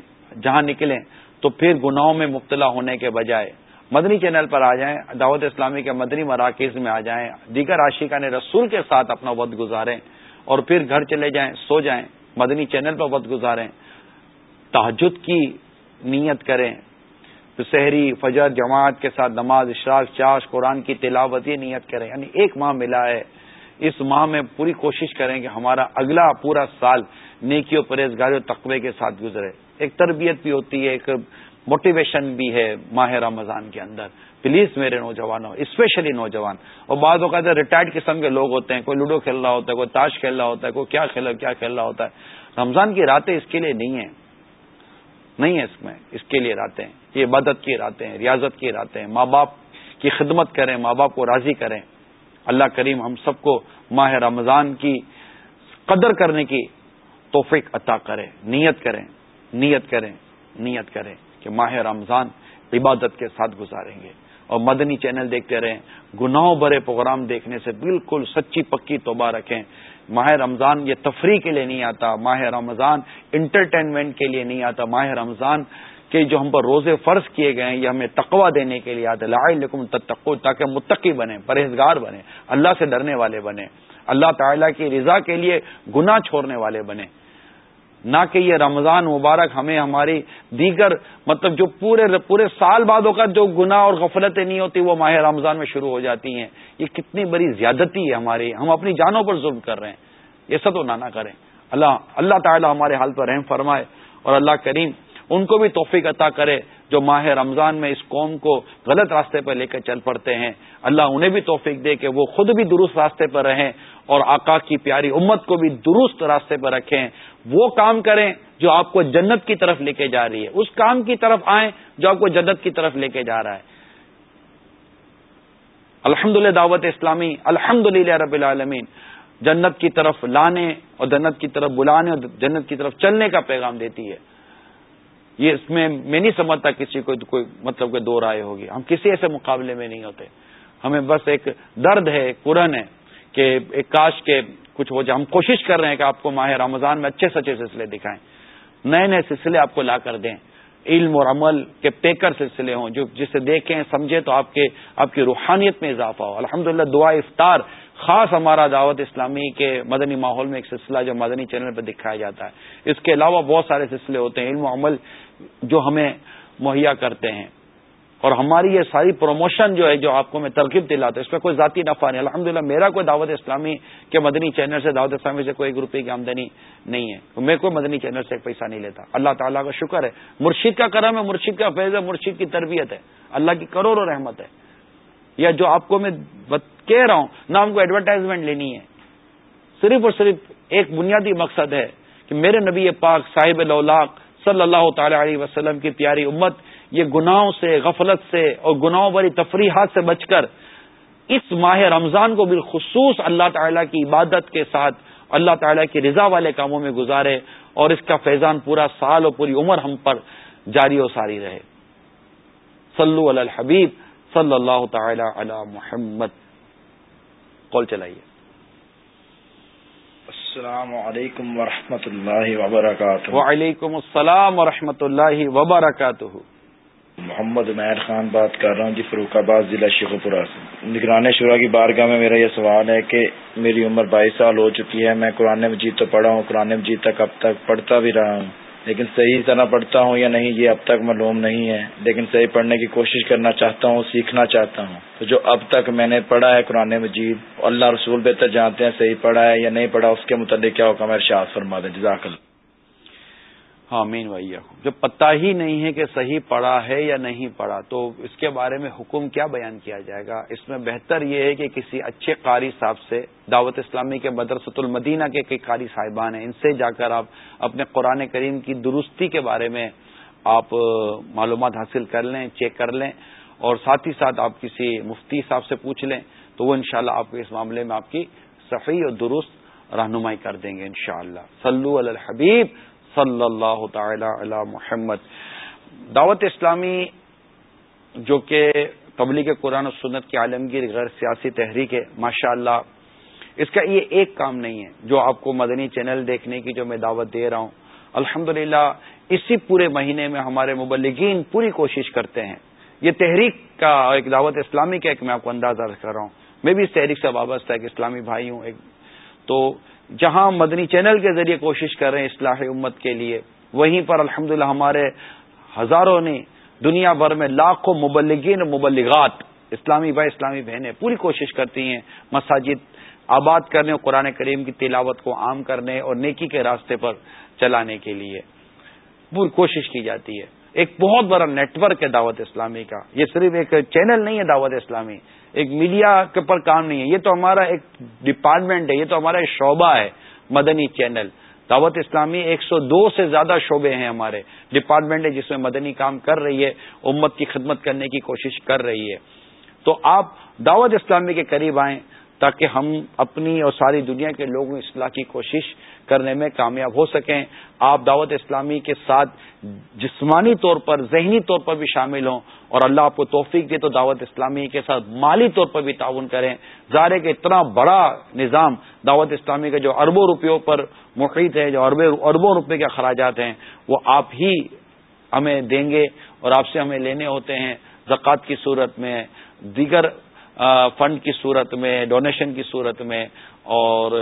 جہاں نکلیں، تو پھر گناہوں میں مبتلا ہونے کے بجائے مدنی چینل پر آ جائیں، دعوت اسلامی کے مدنی مراکز میں آ جائیں، دیگر عاشقہ نے رسول کے ساتھ اپنا وقت گزاریں اور پھر گھر چلے جائیں، سو جائیں، مدنی چینل پر وقت گزاریں تحجد کی نیت کریں شہری فجر، جماعت کے ساتھ نماز، اشراق، چاش، قرآن کی تلاوت یہ نیت کریں۔ یعنی ایک ماہ ملا ہے۔ اس ماہ میں پوری کوشش کریں کہ ہمارا اگلا پورا سال نیکی و پرہیزگاری و تقوی کے ساتھ گزرے۔ ایک تربیت بھی ہوتی ہے، ایک موٹیویشن بھی ہے ماہ رمضان کے اندر۔ پلیز میرے نوجوانوں اسپیشلی نوجوان۔ اور بعض اوقات ریٹائرڈ قسم کے لوگ ہوتے ہیں، کوئی لوڈو کھیل رہا ہوتا ہے، کوئی تاش کھیل رہا ہوتا ہے، کوئی کیا کھیل کیا کھیل رہا ہوتا ہے۔ رمضان کی راتیں اس کے لیے نہیں ہیں۔ نہیں ہے اس میں، اس کے لیے راتیں یہ عبادت کی راتیں ہیں، ریاضت کی راتیں ہیں۔ ماں باپ کی خدمت کریں، ماں باپ کو راضی کریں۔ اللہ کریم ہم سب کو ماہ رمضان کی قدر کرنے کی توفیق عطا کرے نیت کریں نیت کریں نیت کریں۔ کہ ماہ رمضان عبادت کے ساتھ گزاریں گے۔ اور مدنی چینل دیکھتے رہیں، گناہوں بھرے پروگرام دیکھنے سے بالکل سچی پکی توبہ رکھیں۔ ماہ رمضان یہ تفریح کے لیے نہیں آتا، ماہ رمضان انٹرٹینمنٹ کے لیے نہیں آتا۔ ماہ رمضان کے جو ہم پر روزے فرض کیے گئے ہیں، یہ ہمیں تقوا دینے کے لیے آتا ہے۔ تتقو تاکہ متقی بنے پرہیزگار بنے اللہ سے ڈرنے والے بنے اللہ تعالیٰ کی رضا کے لیے گناہ چھوڑنے والے بنے نہ کہ یہ رمضان مبارک ہمیں ہماری دیگر مطلب جو پورے پورے سال بعد کا جو گناہ اور غفلتیں نہیں ہوتی، وہ ماہ رمضان میں شروع ہو جاتی ہیں۔ یہ کتنی بڑی زیادتی ہے ہماری۔ ہم اپنی جانوں پر ظلم کر رہے ہیں۔ یہ سب تو نہ کریں۔ اللہ اللہ تعالی ہمارے حال پر رحم فرمائے اور اللہ کریم ان کو بھی توفیق عطا کرے جو ماہ رمضان میں اس قوم کو غلط راستے پر لے کر چل پڑتے ہیں۔ اللہ انہیں بھی توفیق دے کہ وہ خود بھی درست راستے پر رہیں اور آقا کی پیاری امت کو بھی درست راستے پر رکھیں۔ وہ کام کریں جو آپ کو جنت کی طرف لے کے جا رہی ہے۔ اس کام کی طرف آئیں جو آپ کو جنت کی طرف لے کے جا رہا ہے۔ الحمد دعوت اسلامی الحمد رب العالمین۔ جنت کی طرف لانے اور جنت کی طرف بلانے اور جنت کی طرف چلنے کا پیغام دیتی ہے۔ یہ اس میں میں نہیں سمجھتا کسی کو کوئی مطلب کہ دو رائے ہوگی۔ ہم کسی ایسے مقابلے میں نہیں ہوتے۔ ہمیں بس ایک درد ہے قرن ہے۔ کہ ایک کاش کے کچھ ہو جائے ہم کوشش کر رہے ہیں کہ آپ کو ماہ رمضان میں اچھے سے اچھے سلسلے دکھائیں، نئے نئے سلسلے آپ کو لا کر دیں۔ علم اور عمل کے پیکر سلسلے ہوں، جو جسے دیکھیں، سمجھیں تو آپ کے، آپ کی روحانیت میں اضافہ ہو۔ الحمدللہ دعا افطار خاص ہمارا دعوت اسلامی کے مدنی ماحول میں ایک سلسلہ جو مدنی چینل پہ دکھایا جاتا ہے۔ اس کے علاوہ بہت سارے سلسلے ہوتے ہیں، علم و عمل جو ہمیں مہیا کرتے ہیں۔ اور ہماری یہ ساری پروموشن جو ہے، جو آپ کو میں ترغیب دلاتا ہوں، اس میں کوئی ذاتی نفع نہیں۔ الحمد میرا کوئی دعوت اسلامی کے مدنی چینل سے، دعوت اسلامی سے کوئی ایک روپے کی آمدنی نہیں ہے۔ میں کوئی مدنی چینل سے ایک پیسہ نہیں لیتا۔ اللہ تعالیٰ کا شکر ہے۔ مرشید کا کرم ہے مرشید کا فیض ہے مرشید کی تربیت ہے۔ اللہ کی کروڑوں رحمت ہے۔ یا جو آپ کو میں کہہ رہا ہوں، نہ ہم کو ایڈورٹائزمنٹ لینی ہے۔ صرف اور صرف ایک بنیادی مقصد ہے کہ میرے نبی پاک صاحب اللہ صلی اللہ تعالی علیہ وسلم کی پیاری امت یہ گناہوں سے غفلت سے اور گناہوں والی تفریحات سے بچ کر اس ماہ رمضان کو بالخصوص اللہ تعالیٰ کی عبادت کے ساتھ اللہ تعالیٰ کی رضا والے کاموں میں گزارے اور اس کا فیضان پورا سال اور پوری عمر ہم پر جاری و ساری رہے۔ صلو علی الحبیب صلی اللہ تعالی علی محمد۔ کال چلائیے۔ السلام علیکم ورحمۃ اللہ وبرکاتہ۔ وعلیکم السلام ورحمۃ اللہ وبرکاتہ۔ محمد عمیر خان بات کر رہا ہوں جی فروخ آباد ضلع شیخوپورہ سے۔ نگران شورا کی بارگاہ میں میرا یہ سوال ہے کہ میری عمر بائیس سال ہو چکی ہے، میں قرآن مجید تو پڑھا ہوں، قرآن مجید تک اب تک پڑھتا بھی رہا ہوں۔ لیکن صحیح طرح پڑھتا ہوں یا نہیں، یہ اب تک معلوم نہیں ہے۔ لیکن صحیح پڑھنے کی کوشش کرنا چاہتا ہوں، سیکھنا چاہتا ہوں۔ تو جو اب تک میں نے پڑھا ہے قرآن مجید، اللہ رسول بہتر جانتے ہیں صحیح پڑھا ہے یا نہیں پڑھا، اس کے متعلق کیا حکم ارشاد فرما دیں۔ جزاک اللہ۔ ہاں مین بھیا جب پتہ ہی نہیں ہے کہ صحیح پڑھا ہے یا نہیں پڑھا، تو اس کے بارے میں حکم کیا بیان کیا جائے گا؟ اس میں بہتر یہ ہے کہ کسی اچھے قاری صاحب سے، دعوت اسلامی کے مدرسۃ المدینہ کے کئی قاری صاحبان ہیں، ان سے جا کر آپ اپنے قرآن کریم کی درستی کے بارے میں آپ معلومات حاصل کر لیں، چیک کر لیں اور ساتھ ہی ساتھ آپ کسی مفتی صاحب سے پوچھ لیں، تو وہ انشاءاللہ شاء آپ کو اس معاملے میں آپ کی صحیح اور درست رہنمائی کر دیں گے انشاءاللہ۔ شاء اللہ الحبیب۔ صلی اللہ تعالی علی محمد۔ دعوت اسلامی جو کہ تبلیغ قرآن و سنت کی عالمگیر، غیر سیاسی تحریک ہے ماشاء اللہ اس کا یہ ایک کام نہیں ہے جو آپ کو مدنی چینل دیکھنے کی جو میں دعوت دے رہا ہوں۔ الحمد اسی پورے مہینے میں ہمارے مبلگین پوری کوشش کرتے ہیں۔ یہ تحریک کا ایک دعوت اسلامی کا ایک میں آپ کو اندازہ کر رہا ہوں۔ میں بھی اس تحریک سے وابستہ ایک اسلامی بھائی ہوں، ایک تو جہاں مدنی چینل کے ذریعے کوشش کر رہے ہیں اصلاح امت کے لیے، وہیں پر الحمد ہمارے ہزاروں نے دنیا بھر میں لاکھوں مبلگین مبلغات اسلامی بھائی، اسلامی بہنیں پوری کوشش کرتی ہیں مساجد آباد کرنے اور قرآن کریم کی تلاوت کو عام کرنے اور نیکی کے راستے پر چلانے کے لیے۔ پوری کوشش کی جاتی ہے۔ ایک بہت بڑا نیٹ ورک ہے دعوت اسلامی کا۔ یہ صرف ایک چینل نہیں ہے دعوت اسلامی۔ ایک میڈیا کے پر کام نہیں ہے۔ یہ تو ہمارا ایک ڈپارٹمنٹ ہے، یہ تو ہمارا ایک شعبہ ہے، مدنی چینل۔ دعوت اسلامی ایک سو دو سے زیادہ شعبے ہیں ہمارے۔ ڈپارٹمنٹ ہے جس میں مدنی کام کر رہی ہے، امت کی خدمت کرنے کی کوشش کر رہی ہے۔ تو آپ دعوت اسلامی کے قریب آئیں۔ تاکہ ہم اپنی اور ساری دنیا کے لوگوں اصلاح کی کوشش کرنے میں کامیاب ہو سکیں۔ آپ دعوت اسلامی کے ساتھ جسمانی طور پر، ذہنی طور پر بھی شامل ہوں اور اللہ آپ کو توفیق دے تو دعوت اسلامی کے ساتھ مالی طور پر بھی تعاون کریں۔ ظاہر کہ اتنا بڑا نظام دعوت اسلامی کے جو اربوں روپیوں پر محیط ہے، جو اربوں روپے کے اخراجات ہیں، وہ آپ ہی ہمیں دیں گے اور آپ سے ہمیں لینے ہوتے ہیں۔ زکوٰۃ کی صورت میں، دیگر فنڈ کی صورت میں، ڈونیشن کی صورت میں اور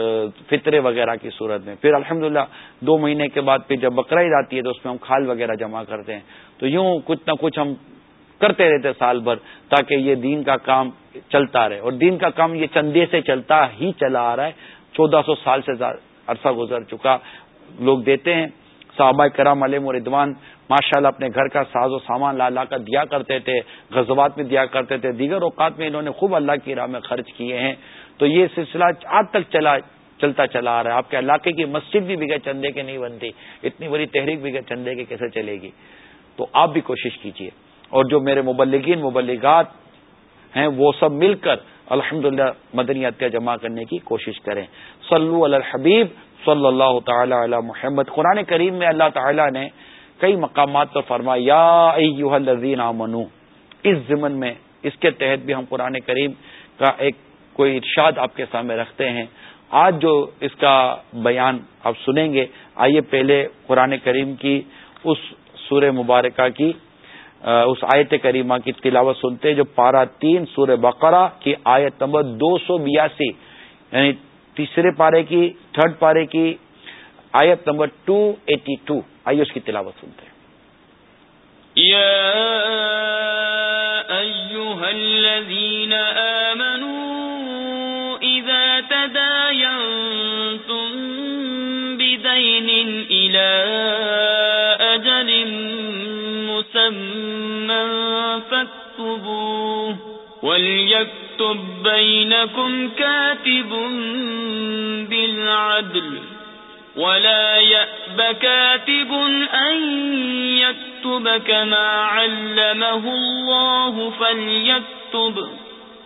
فطرے وغیرہ کی صورت میں۔ پھر الحمد دو مہینے کے بعد پھر جب بقرعید آتی ہے تو اس میں ہم کھال وغیرہ جمع کرتے ہیں۔ تو یوں کچھ نہ کچھ ہم کرتے رہتے سال بھر تاکہ یہ دین کا کام چلتا رہے۔ اور دین کا کام یہ چندے سے چلتا ہی چلا آ رہا ہے۔ چودہ سو سال سے عرصہ گزر چکا۔ لوگ دیتے ہیں۔ صحابہ کرام علیہ مردوان ماشاء اللہ اپنے گھر کا ساز و سامان لا لا کر دیا کرتے تھے، غزوات میں دیا کرتے تھے، دیگر اوقات میں انہوں نے خوب اللہ کی راہ میں خرچ کیے ہیں۔ تو یہ سلسلہ آج تک چلا، چلتا چلا آ رہا ہے۔ آپ کے علاقے کی مسجد بھی بغیر چندے کے نہیں بنتی، اتنی بڑی تحریک بغیر چندے کے کیسے چلے گی؟ تو آپ بھی کوشش کیجیے اور جو میرے مبلگین مبلگات ہیں، وہ سب مل کر الحمد للہ عطیہ جمع کرنے کی کوشش کریں۔ صلو علی الحبیب۔ صلی اللہ تعالی علی محمد۔ قرآن کریم میں اللہ تعالی نے کئی مقامات پر فرمایا، یا الذین آمنو، اس ضمن میں، اس کے تحت بھی ہم قرآن کریم کا ایک کوئی ارشاد آپ کے سامنے رکھتے ہیں۔ آج جو اس کا بیان آپ سنیں گے، آئیے پہلے قرآن کریم کی اس سورہ مبارکہ کی اس آیت کریمہ کی تلاوت سنتے جو پارا تین سورہ بقرہ کی آیت نمبر دو سو بیاسی یعنی تیسرے پارے کی تھرڈ پارے کی آیت نمبر ٹو ایٹی ٹو آئیے اس کی تلاوت سنتے بدين إلى أجل مسمى فاكتبوه وليكتب بينكم كاتب بالعدل ولا يأب كاتب أن يكتب كما علمه الله فليكتب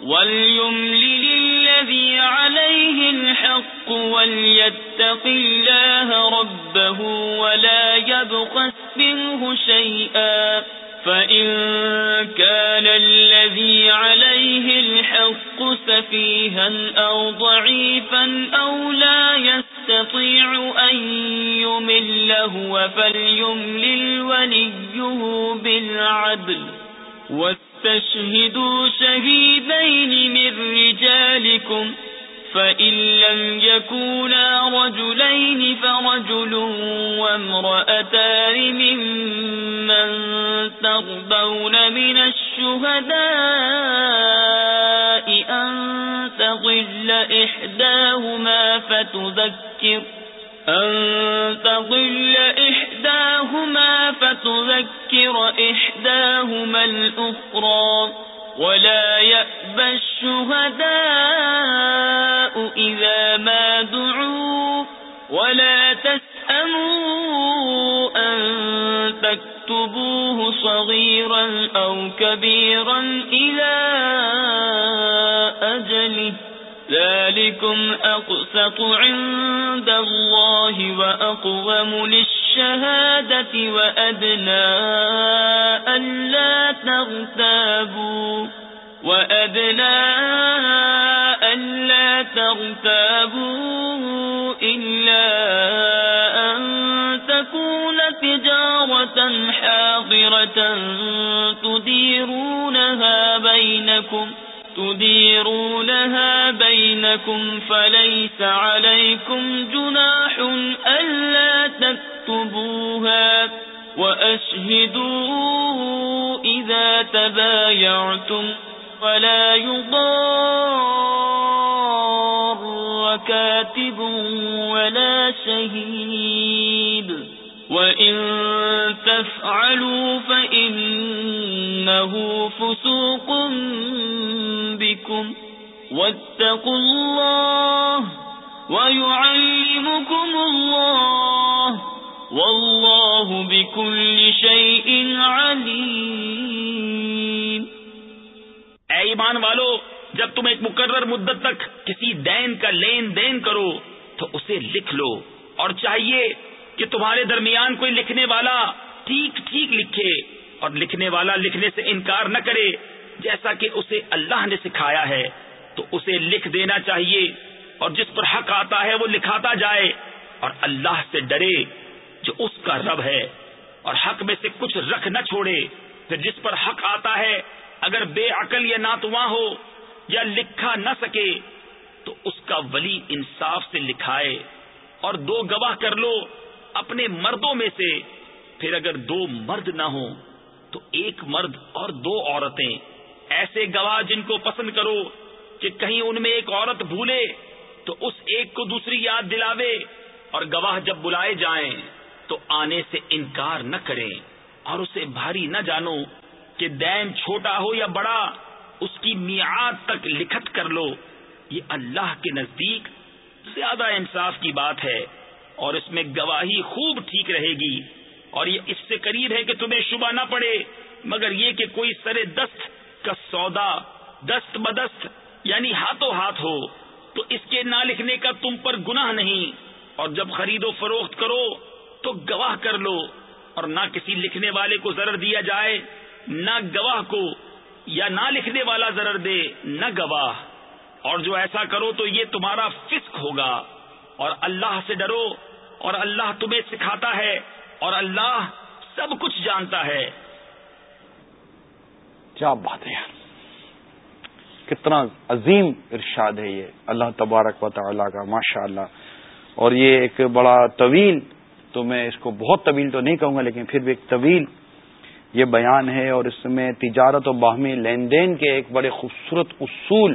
وليملل الذي عليه الحق وليتق الله ربه ولا يبخس منه شيئا فإن كان الذي عليه الحق سفيها أو ضعيفا أو لا يستطيع أن يمله فليملل وليه بالعدل واستشهدوا شهيدين من رجالكم فإن لم يكونا رجلين فرجل وامرأتان فذكر أن تجارة حاضرة تديرونها بينكم تديرونها بينكم فليس عليكم لکھنے والا لکھنے سے انکار نہ کرے، جیسا کہ اسے اللہ نے سکھایا ہے، تو اسے لکھ دینا چاہیے۔ اور جس پر حق آتا ہے، وہ لکھاتا جائے۔ اور اللہ سے ڈرے جو اس کا رب ہے۔ اور حق میں سے کچھ رکھ نہ چھوڑے۔ پھر جس پر حق آتا ہے، اگر بے عقل یا ناتواں ہو یا لکھا نہ سکے، تو اس کا ولی انصاف سے لکھائے۔ اور دو گواہ کر لو اپنے مردوں میں سے۔ پھر اگر دو مرد نہ ہوں تو ایک مرد اور دو عورتیں، ایسے گواہ جن کو پسند کرو کہ کہیں ان میں ایک عورت بھولے، تو اس ایک کو دوسری یاد دلاوے۔ اور گواہ جب بلائے جائیں، تو آنے سے انکار نہ کریں۔ اور اسے بھاری نہ جانو کہ دین چھوٹا ہو یا بڑا، اس کی میعاد تک لکھت کر لو۔ یہ اللہ کے نزدیک زیادہ انصاف کی بات ہے، اور اس میں گواہی خوب ٹھیک رہے گی۔ اور یہ اس سے قریب ہے کہ تمہیں شبہ نہ پڑے، مگر یہ کہ کوئی سر دست کا سودا، دست بدست یعنی ہاتھوں ہاتھ ہو، تو اس کے نہ لکھنے کا تم پر گناہ نہیں۔ اور جب خرید و فروخت کرو، تو گواہ کر لو۔ اور نہ کسی لکھنے والے کو ضرر دیا جائے، نہ گواہ کو، یا نہ لکھنے والا ضرر دے، نہ گواہ۔ اور جو ایسا کرو تو یہ تمہارا فسق ہوگا۔ اور اللہ سے ڈرو، اور اللہ تمہیں سکھاتا ہے۔ اور اللہ سب کچھ جانتا ہے۔ کیا بات ہے یار؟ کتنا عظیم ارشاد ہے یہ۔ اللہ تبارک و تعالیٰ کا ماشاء اللہ اور یہ ایک بڑا طویل، تو میں اس کو بہت طویل تو نہیں کہوں گا، لیکن پھر بھی ایک طویل یہ بیان ہے۔ اور اس میں تجارت و باہمی لین دین کے ایک بڑے خوبصورت اصول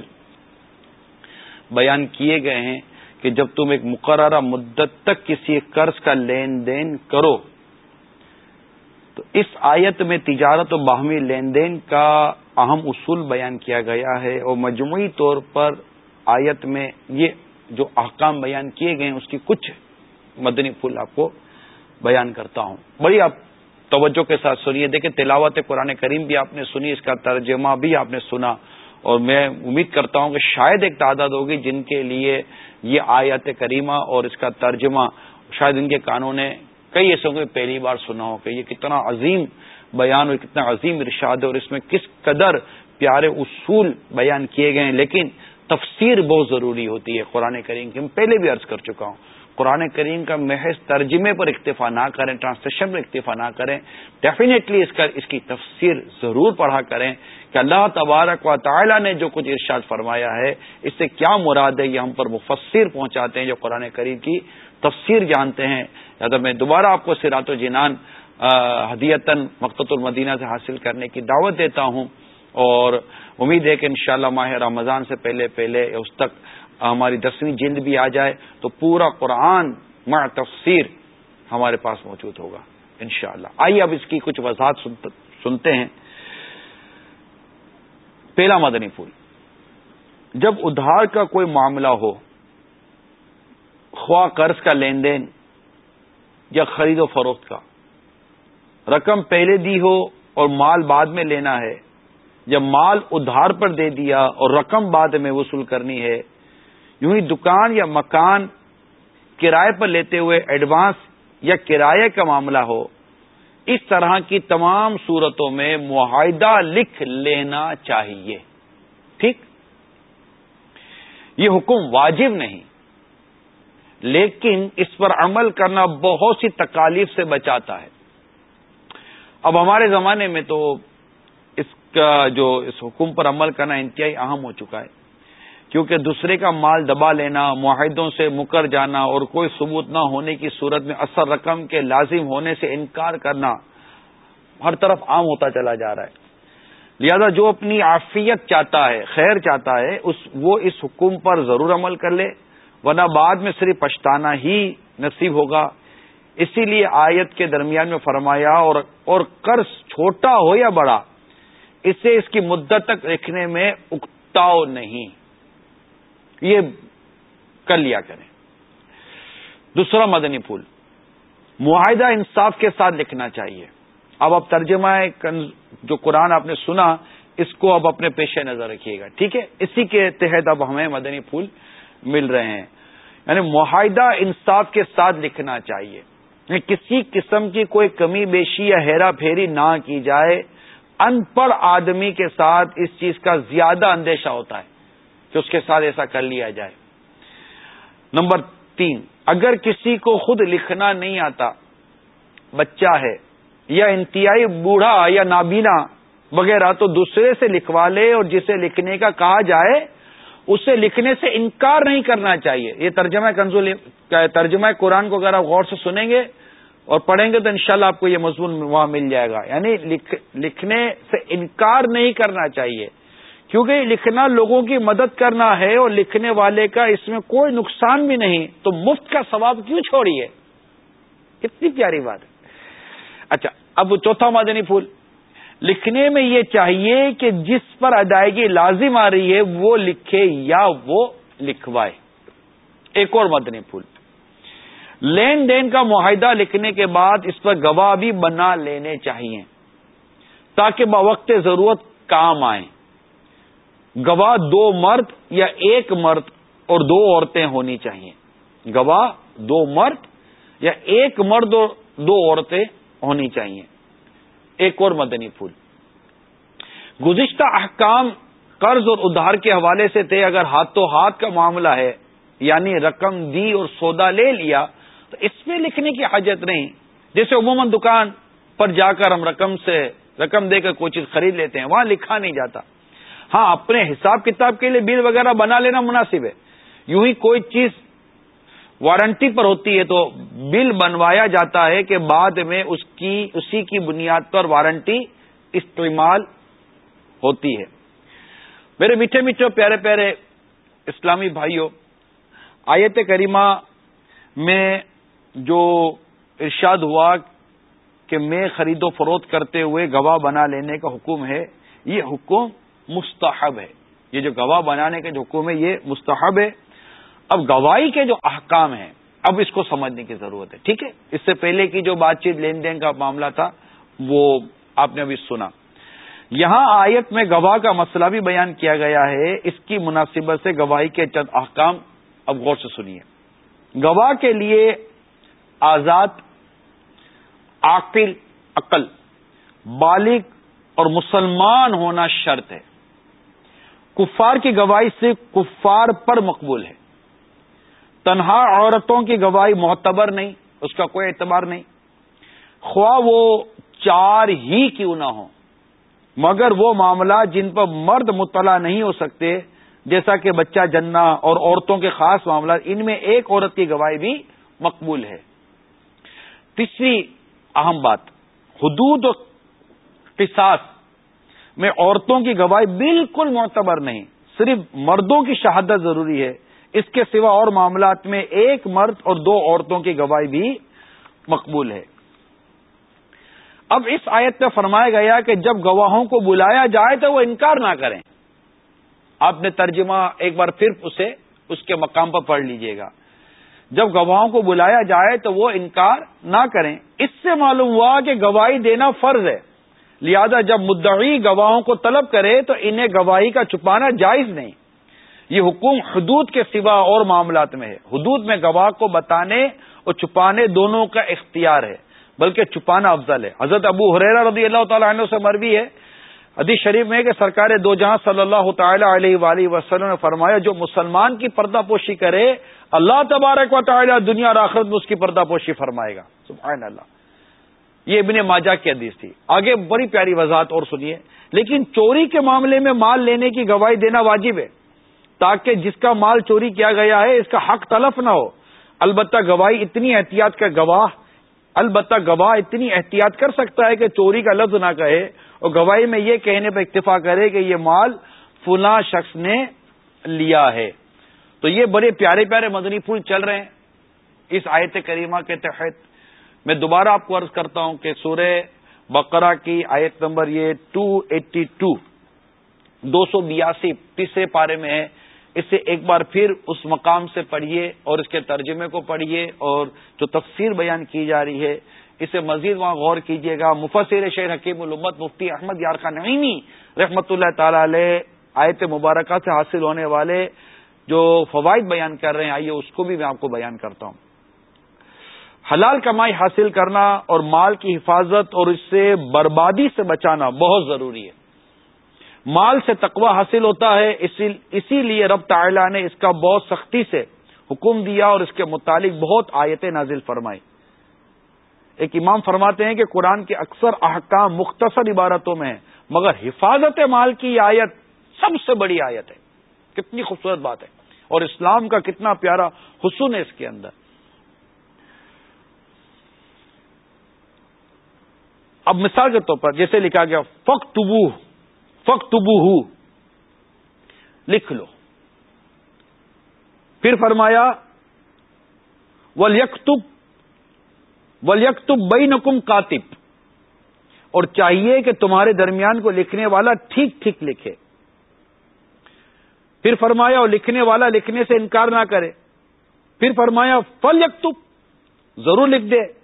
بیان کیے گئے ہیں کہ جب تم ایک مقررہ مدت تک کسی قرض کا لین دین کرو تو اس آیت میں تجارت و باہمی لین دین کا اہم اصول بیان کیا گیا ہے اور مجموعی طور پر آیت میں یہ جو احکام بیان کیے گئے ہیں، اس کی کچھ مدنی پھول آپ کو بیان کرتا ہوں۔ بڑی آپ توجہ کے ساتھ سنیے۔ دیکھیں، تلاوت قرآن کریم بھی آپ نے سنی، اس کا ترجمہ بھی آپ نے سنا۔ اور میں امید کرتا ہوں کہ شاید ایک تعداد ہوگی جن کے لیے یہ آیت کریمہ اور اس کا ترجمہ، شاید ان کے کانوں نے کئی ایسوں کو پہلی بار سنا ہو کہ یہ کتنا عظیم بیان اور کتنا عظیم ارشاد ہے اور اس میں کس قدر پیارے اصول بیان کیے گئے ہیں۔ لیکن تفسیر بہت ضروری ہوتی ہے قرآن کریم کی۔ میں پہلے بھی عرض کر چکا ہوں، قرآن کریم کا محض ترجمے پر اکتفا نہ کریں ٹرانسلیشن پر اکتفا نہ کریں۔ ڈیفینیٹلی اس کا، اس کی تفسیر ضرور پڑھا کریں کہ اللہ تبارک و تعالی نے جو کچھ ارشاد فرمایا ہے، اس سے کیا مراد ہے، یہ ہم پر مفسر پہنچاتے ہیں جو قرآن کریم کی تفسیر جانتے ہیں۔ یا میں دوبارہ آپ کو سرات و جنان ہدیتن مقت المدینہ سے حاصل کرنے کی دعوت دیتا ہوں۔ اور امید ہے کہ انشاءاللہ ماہ رمضان سے پہلے پہلے اس تک ہماری دسویں جلد بھی آ جائے تو پورا قرآن مع تفسیر ہمارے پاس موجود ہوگا۔ انشاءاللہ۔ آئیے اب اس کی کچھ وضاحت سنتے ہیں۔ پہلا مدنی پھول۔ جب ادھار کا کوئی معاملہ ہو خواہ قرض کا لین دین یا خرید و فروخت کا۔ رقم پہلے دی ہو اور مال بعد میں لینا ہے۔ یا مال ادھار پر دے دیا اور رقم بعد میں وصول کرنی ہے، یوں ہی دکان یا مکان کرائے پر لیتے ہوئے ایڈوانس یا کرایہ کا معاملہ ہو، اس طرح کی تمام صورتوں میں معاہدہ لکھ لینا چاہیے۔ ٹھیک؟ یہ حکم واجب نہیں۔ لیکن اس پر عمل کرنا بہت سی تکالیف سے بچاتا ہے۔ اب ہمارے زمانے میں تو اس کا جو اس حکم پر عمل کرنا انتہائی اہم ہو چکا ہے۔ کیونکہ دوسرے کا مال دبا لینا، معاہدوں سے مکر جانا اور کوئی ثبوت نہ ہونے کی صورت میں اثر رقم کے لازم ہونے سے انکار کرنا ہر طرف عام ہوتا چلا جا رہا ہے۔ لہذا جو اپنی عافیت چاہتا ہے، خیر چاہتا ہے، اس وہ اس حکم پر ضرور عمل کر لے۔ ورنہ بعد میں صرف پچھتانا ہی نصیب ہوگا۔ اسی لیے آیت کے درمیان میں فرمایا اور اور قرض چھوٹا ہو یا بڑا، اسے اس کی مدت تک رکھنے میں اکتاؤ نہیں۔ یہ کر لیا کریں۔ دوسرا مدنی پھول، معاہدہ انصاف کے ساتھ لکھنا چاہیے۔ اب اب ترجمہ جو قرآن آپ نے سنا، اس کو اب اپنے پیش نظر رکھیے گا، ٹھیک ہے؟ اسی کے تحت اب ہمیں مدنی پھول مل رہے ہیں۔ یعنی معاہدہ انصاف کے ساتھ لکھنا چاہیے۔ یعنی کسی قسم کی کوئی کمی، بیشی یا ہیرا پھیری نہ کی جائے۔ ان پڑھ آدمی کے ساتھ اس چیز کا زیادہ اندیشہ ہوتا ہے کہ اس کے ساتھ ایسا کر لیا جائے۔ نمبر تین، اگر کسی کو خود لکھنا نہیں آتا، بچہ ہے یا انتہائی بوڑھا یا نابینا، وغیرہ، تو دوسرے سے لکھوا لے اور جسے لکھنے کا کہا جائے اسے لکھنے سے انکار نہیں کرنا چاہیے۔ یہ ترجمہ کنزول ترجمہ قرآن کو اگر آپ غور سے سنیں گے اور پڑھیں گے تو انشاءاللہ آپ کو یہ مضمون وہاں مل جائے گا۔ یعنی لکھنے سے انکار نہیں کرنا چاہیے۔ کیونکہ لکھنا لوگوں کی مدد کرنا ہے اور لکھنے والے کا اس میں کوئی نقصان بھی نہیں، تو مفت کا ثواب کیوں چھوڑیے؟ کتنی پیاری بات۔ ہے اچھا اب چوتھا مدنی پھول۔ لکھنے میں یہ چاہیے کہ جس پر ادائیگی لازم آ رہی ہے، وہ لکھے یا وہ لکھوائے۔ ایک اور مدنی پھول۔ لین دین کا معاہدہ لکھنے کے بعد اس پر گواہ بھی بنا لینے چاہیے، تاکہ بوقت ضرورت کام آئیں گواہ دو مرد یا ایک مرد اور دو عورتیں ہونی چاہیے۔ گواہ دو مرد یا ایک مرد اور دو عورتیں ہونی چاہیے۔ ایک اور مدنی پھول۔ گزشتہ احکام قرض اور ادھار کے حوالے سے تھے، اگر ہاتھوں ہاتھ کا معاملہ ہے یعنی رقم دی اور سودا لے لیا، تو اس میں لکھنے کی حاجت نہیں۔ جیسے عموماً دکان پر جا کر ہم رقم سے رقم دے کر کوئی چیز خرید لیتے ہیں، وہاں لکھا نہیں جاتا۔ ہاں اپنے حساب کتاب کے لیے بل وغیرہ بنا لینا مناسب ہے۔ یوں ہی کوئی چیز وارنٹی پر ہوتی ہے تو بل بنوایا جاتا ہے کہ بعد میں اس کی، اسی کی بنیاد پر وارنٹی استعمال ہوتی ہے۔ میرے میٹھے میٹھے پیارے پیارے اسلامی بھائیوں، آیت کریمہ میں جو ارشاد ہوا کہ میں خرید و فروخت کرتے ہوئے گواہ بنا لینے کا حکم ہے، یہ حکم مستحب ہے۔ یہ جو گواہ بنانے کا جو حکم ہے، یہ مستحب ہے۔ اب گواہی کے جو احکام ہیں، اب اس کو سمجھنے کی ضرورت ہے، ٹھیک ہے؟ اس سے پہلے کی جو بات چیت لین دین کا معاملہ تھا، وہ آپ نے ابھی سنا۔ یہاں آیت میں گواہ کا مسئلہ بھی بیان کیا گیا ہے، اس کی مناسبت سے گواہی کے چند احکام اب غور سے سنیے۔ گواہ کے لیے آزاد، عاقل، عقل، بالغ اور مسلمان ہونا شرط ہے۔ کفار کی گواہی صرف کفار پر مقبول ہے۔ تنہا عورتوں کی گواہی معتبر نہیں، اس کا کوئی اعتبار نہیں۔ خواہ وہ چار ہی کیوں نہ ہوں، مگر وہ معاملہ جن پر مرد مطلع نہیں ہو سکتے، جیسا کہ بچہ جننا اور عورتوں کے خاص معاملات ان میں ایک عورت کی گواہی بھی مقبول ہے۔ تیسری اہم بات، حدود و قصاص میں عورتوں کی گواہی بالکل معتبر نہیں، صرف مردوں کی شہادت ضروری ہے۔ اس کے سوا اور معاملات میں ایک مرد اور دو عورتوں کی گواہی بھی مقبول ہے۔ اب اس آیت میں فرمایا گیا کہ جب گواہوں کو بلایا جائے تو وہ انکار نہ کریں۔ آپ نے ترجمہ ایک بار پھر اسے اس کے مقام پر پڑھ لیجیے گا۔ جب گواہوں کو بلایا جائے تو وہ انکار نہ کریں۔ اس سے معلوم ہوا کہ گواہی دینا فرض ہے۔ لہذا جب مدعی گواہوں کو طلب کرے تو انہیں گواہی کا چھپانا جائز نہیں۔ یہ حکم حدود کے سوا اور معاملات میں ہے۔ حدود میں گواہ کو بتانے اور چھپانے دونوں کا اختیار ہے، بلکہ چھپانا افضل ہے۔ حضرت ابو حریرہ رضی اللہ تعالیٰ عنہ سے مروی ہے۔ حدیث شریف میں کہ سرکار دو جہاں صلی اللہ تعالی علیہ وآلہ وسلم نے فرمایا، جو مسلمان کی پردہ پوشی کرے، اللہ تبارک و تعالی دنیا اور آخرت میں اس کی پردہ پوشی فرمائے گا۔ سبحان اللہ۔ یہ ابن ماجہ کی حدیث تھی۔ آگے بڑی پیاری وضاحت اور سنیے۔ لیکن چوری کے معاملے میں مال لینے کی گواہی دینا واجب ہے۔ تاکہ جس کا مال چوری کیا گیا ہے، اس کا حق تلف نہ ہو۔ البتہ گواہی اتنی احتیاط کا گواہ، البتہ گواہ اتنی احتیاط کر سکتا ہے کہ چوری کا لفظ نہ کہے اور گواہی میں یہ کہنے پر اکتفا کرے کہ یہ مال فلاں شخص نے لیا ہے۔ تو یہ بڑے پیارے پیارے مدنی پھول چل رہے ہیں۔ اس آیت کریمہ کے تحت میں دوبارہ آپ کو عرض کرتا ہوں کہ سورہ بقرہ کی آیت نمبر یہ ٹو ایٹی ٹو دو سو بیاسی تیسرے پارے میں ہے۔ اسے ایک بار پھر اس مقام سے پڑھیے اور اس کے ترجمے کو پڑھیے اور جو تفسیر بیان کی جا رہی ہے، اسے مزید وہاں غور کیجیے گا۔ مفسر شیر حکیم الامت مفتی احمد یار خان نعیمی رحمت اللہ تعالی علیہ آیت مبارکہ سے حاصل ہونے والے جو فوائد بیان کر رہے ہیں، آئیے اس کو بھی میں آپ کو بیان کرتا ہوں۔ حلال کمائی حاصل کرنا اور مال کی حفاظت اور اس سے بربادی سے بچانا بہت ضروری ہے۔ مال سے تقوی حاصل ہوتا ہے، اسی لیے رب تعالی نے اس کا بہت سختی سے حکم دیا اور اس کے متعلق بہت آیتیں نازل فرمائی ایک امام فرماتے ہیں کہ قرآن کے اکثر احکام مختصر عبارتوں میں ہیں، مگر حفاظت مال کی آیت سب سے بڑی آیت ہے۔ کتنی خوبصورت بات ہے۔ اور اسلام کا کتنا پیارا حسن ہے اس کے اندر۔ اب مثال کے طور پر جیسے لکھا گیا فخ تبو فخ لکھ لو۔ پھر فرمایا، ولیکتب ولیکتب بئی نکم کاتب۔ اور چاہیے کہ تمہارے درمیان کو لکھنے والا ٹھیک ٹھیک لکھے۔ پھر فرمایا، اور لکھنے والا لکھنے سے انکار نہ کرے۔ پھر فرمایا فل یکتب ضرور لکھ دے۔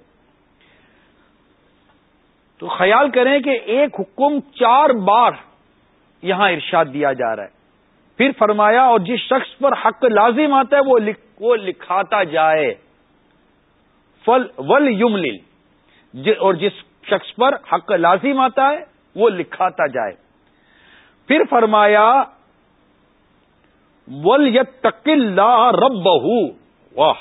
تو خیال کریں کہ ایک حکم چار بار یہاں ارشاد دیا جا رہا ہے۔ پھر فرمایا، اور جس شخص پر حق لازم آتا ہے، وہ لکھ، وہ لکھاتا جائے۔ فل ول یم اور جس شخص پر حق لازم آتا ہے، وہ لکھاتا جائے۔ پھر فرمایا ول یت تقل رب واہ،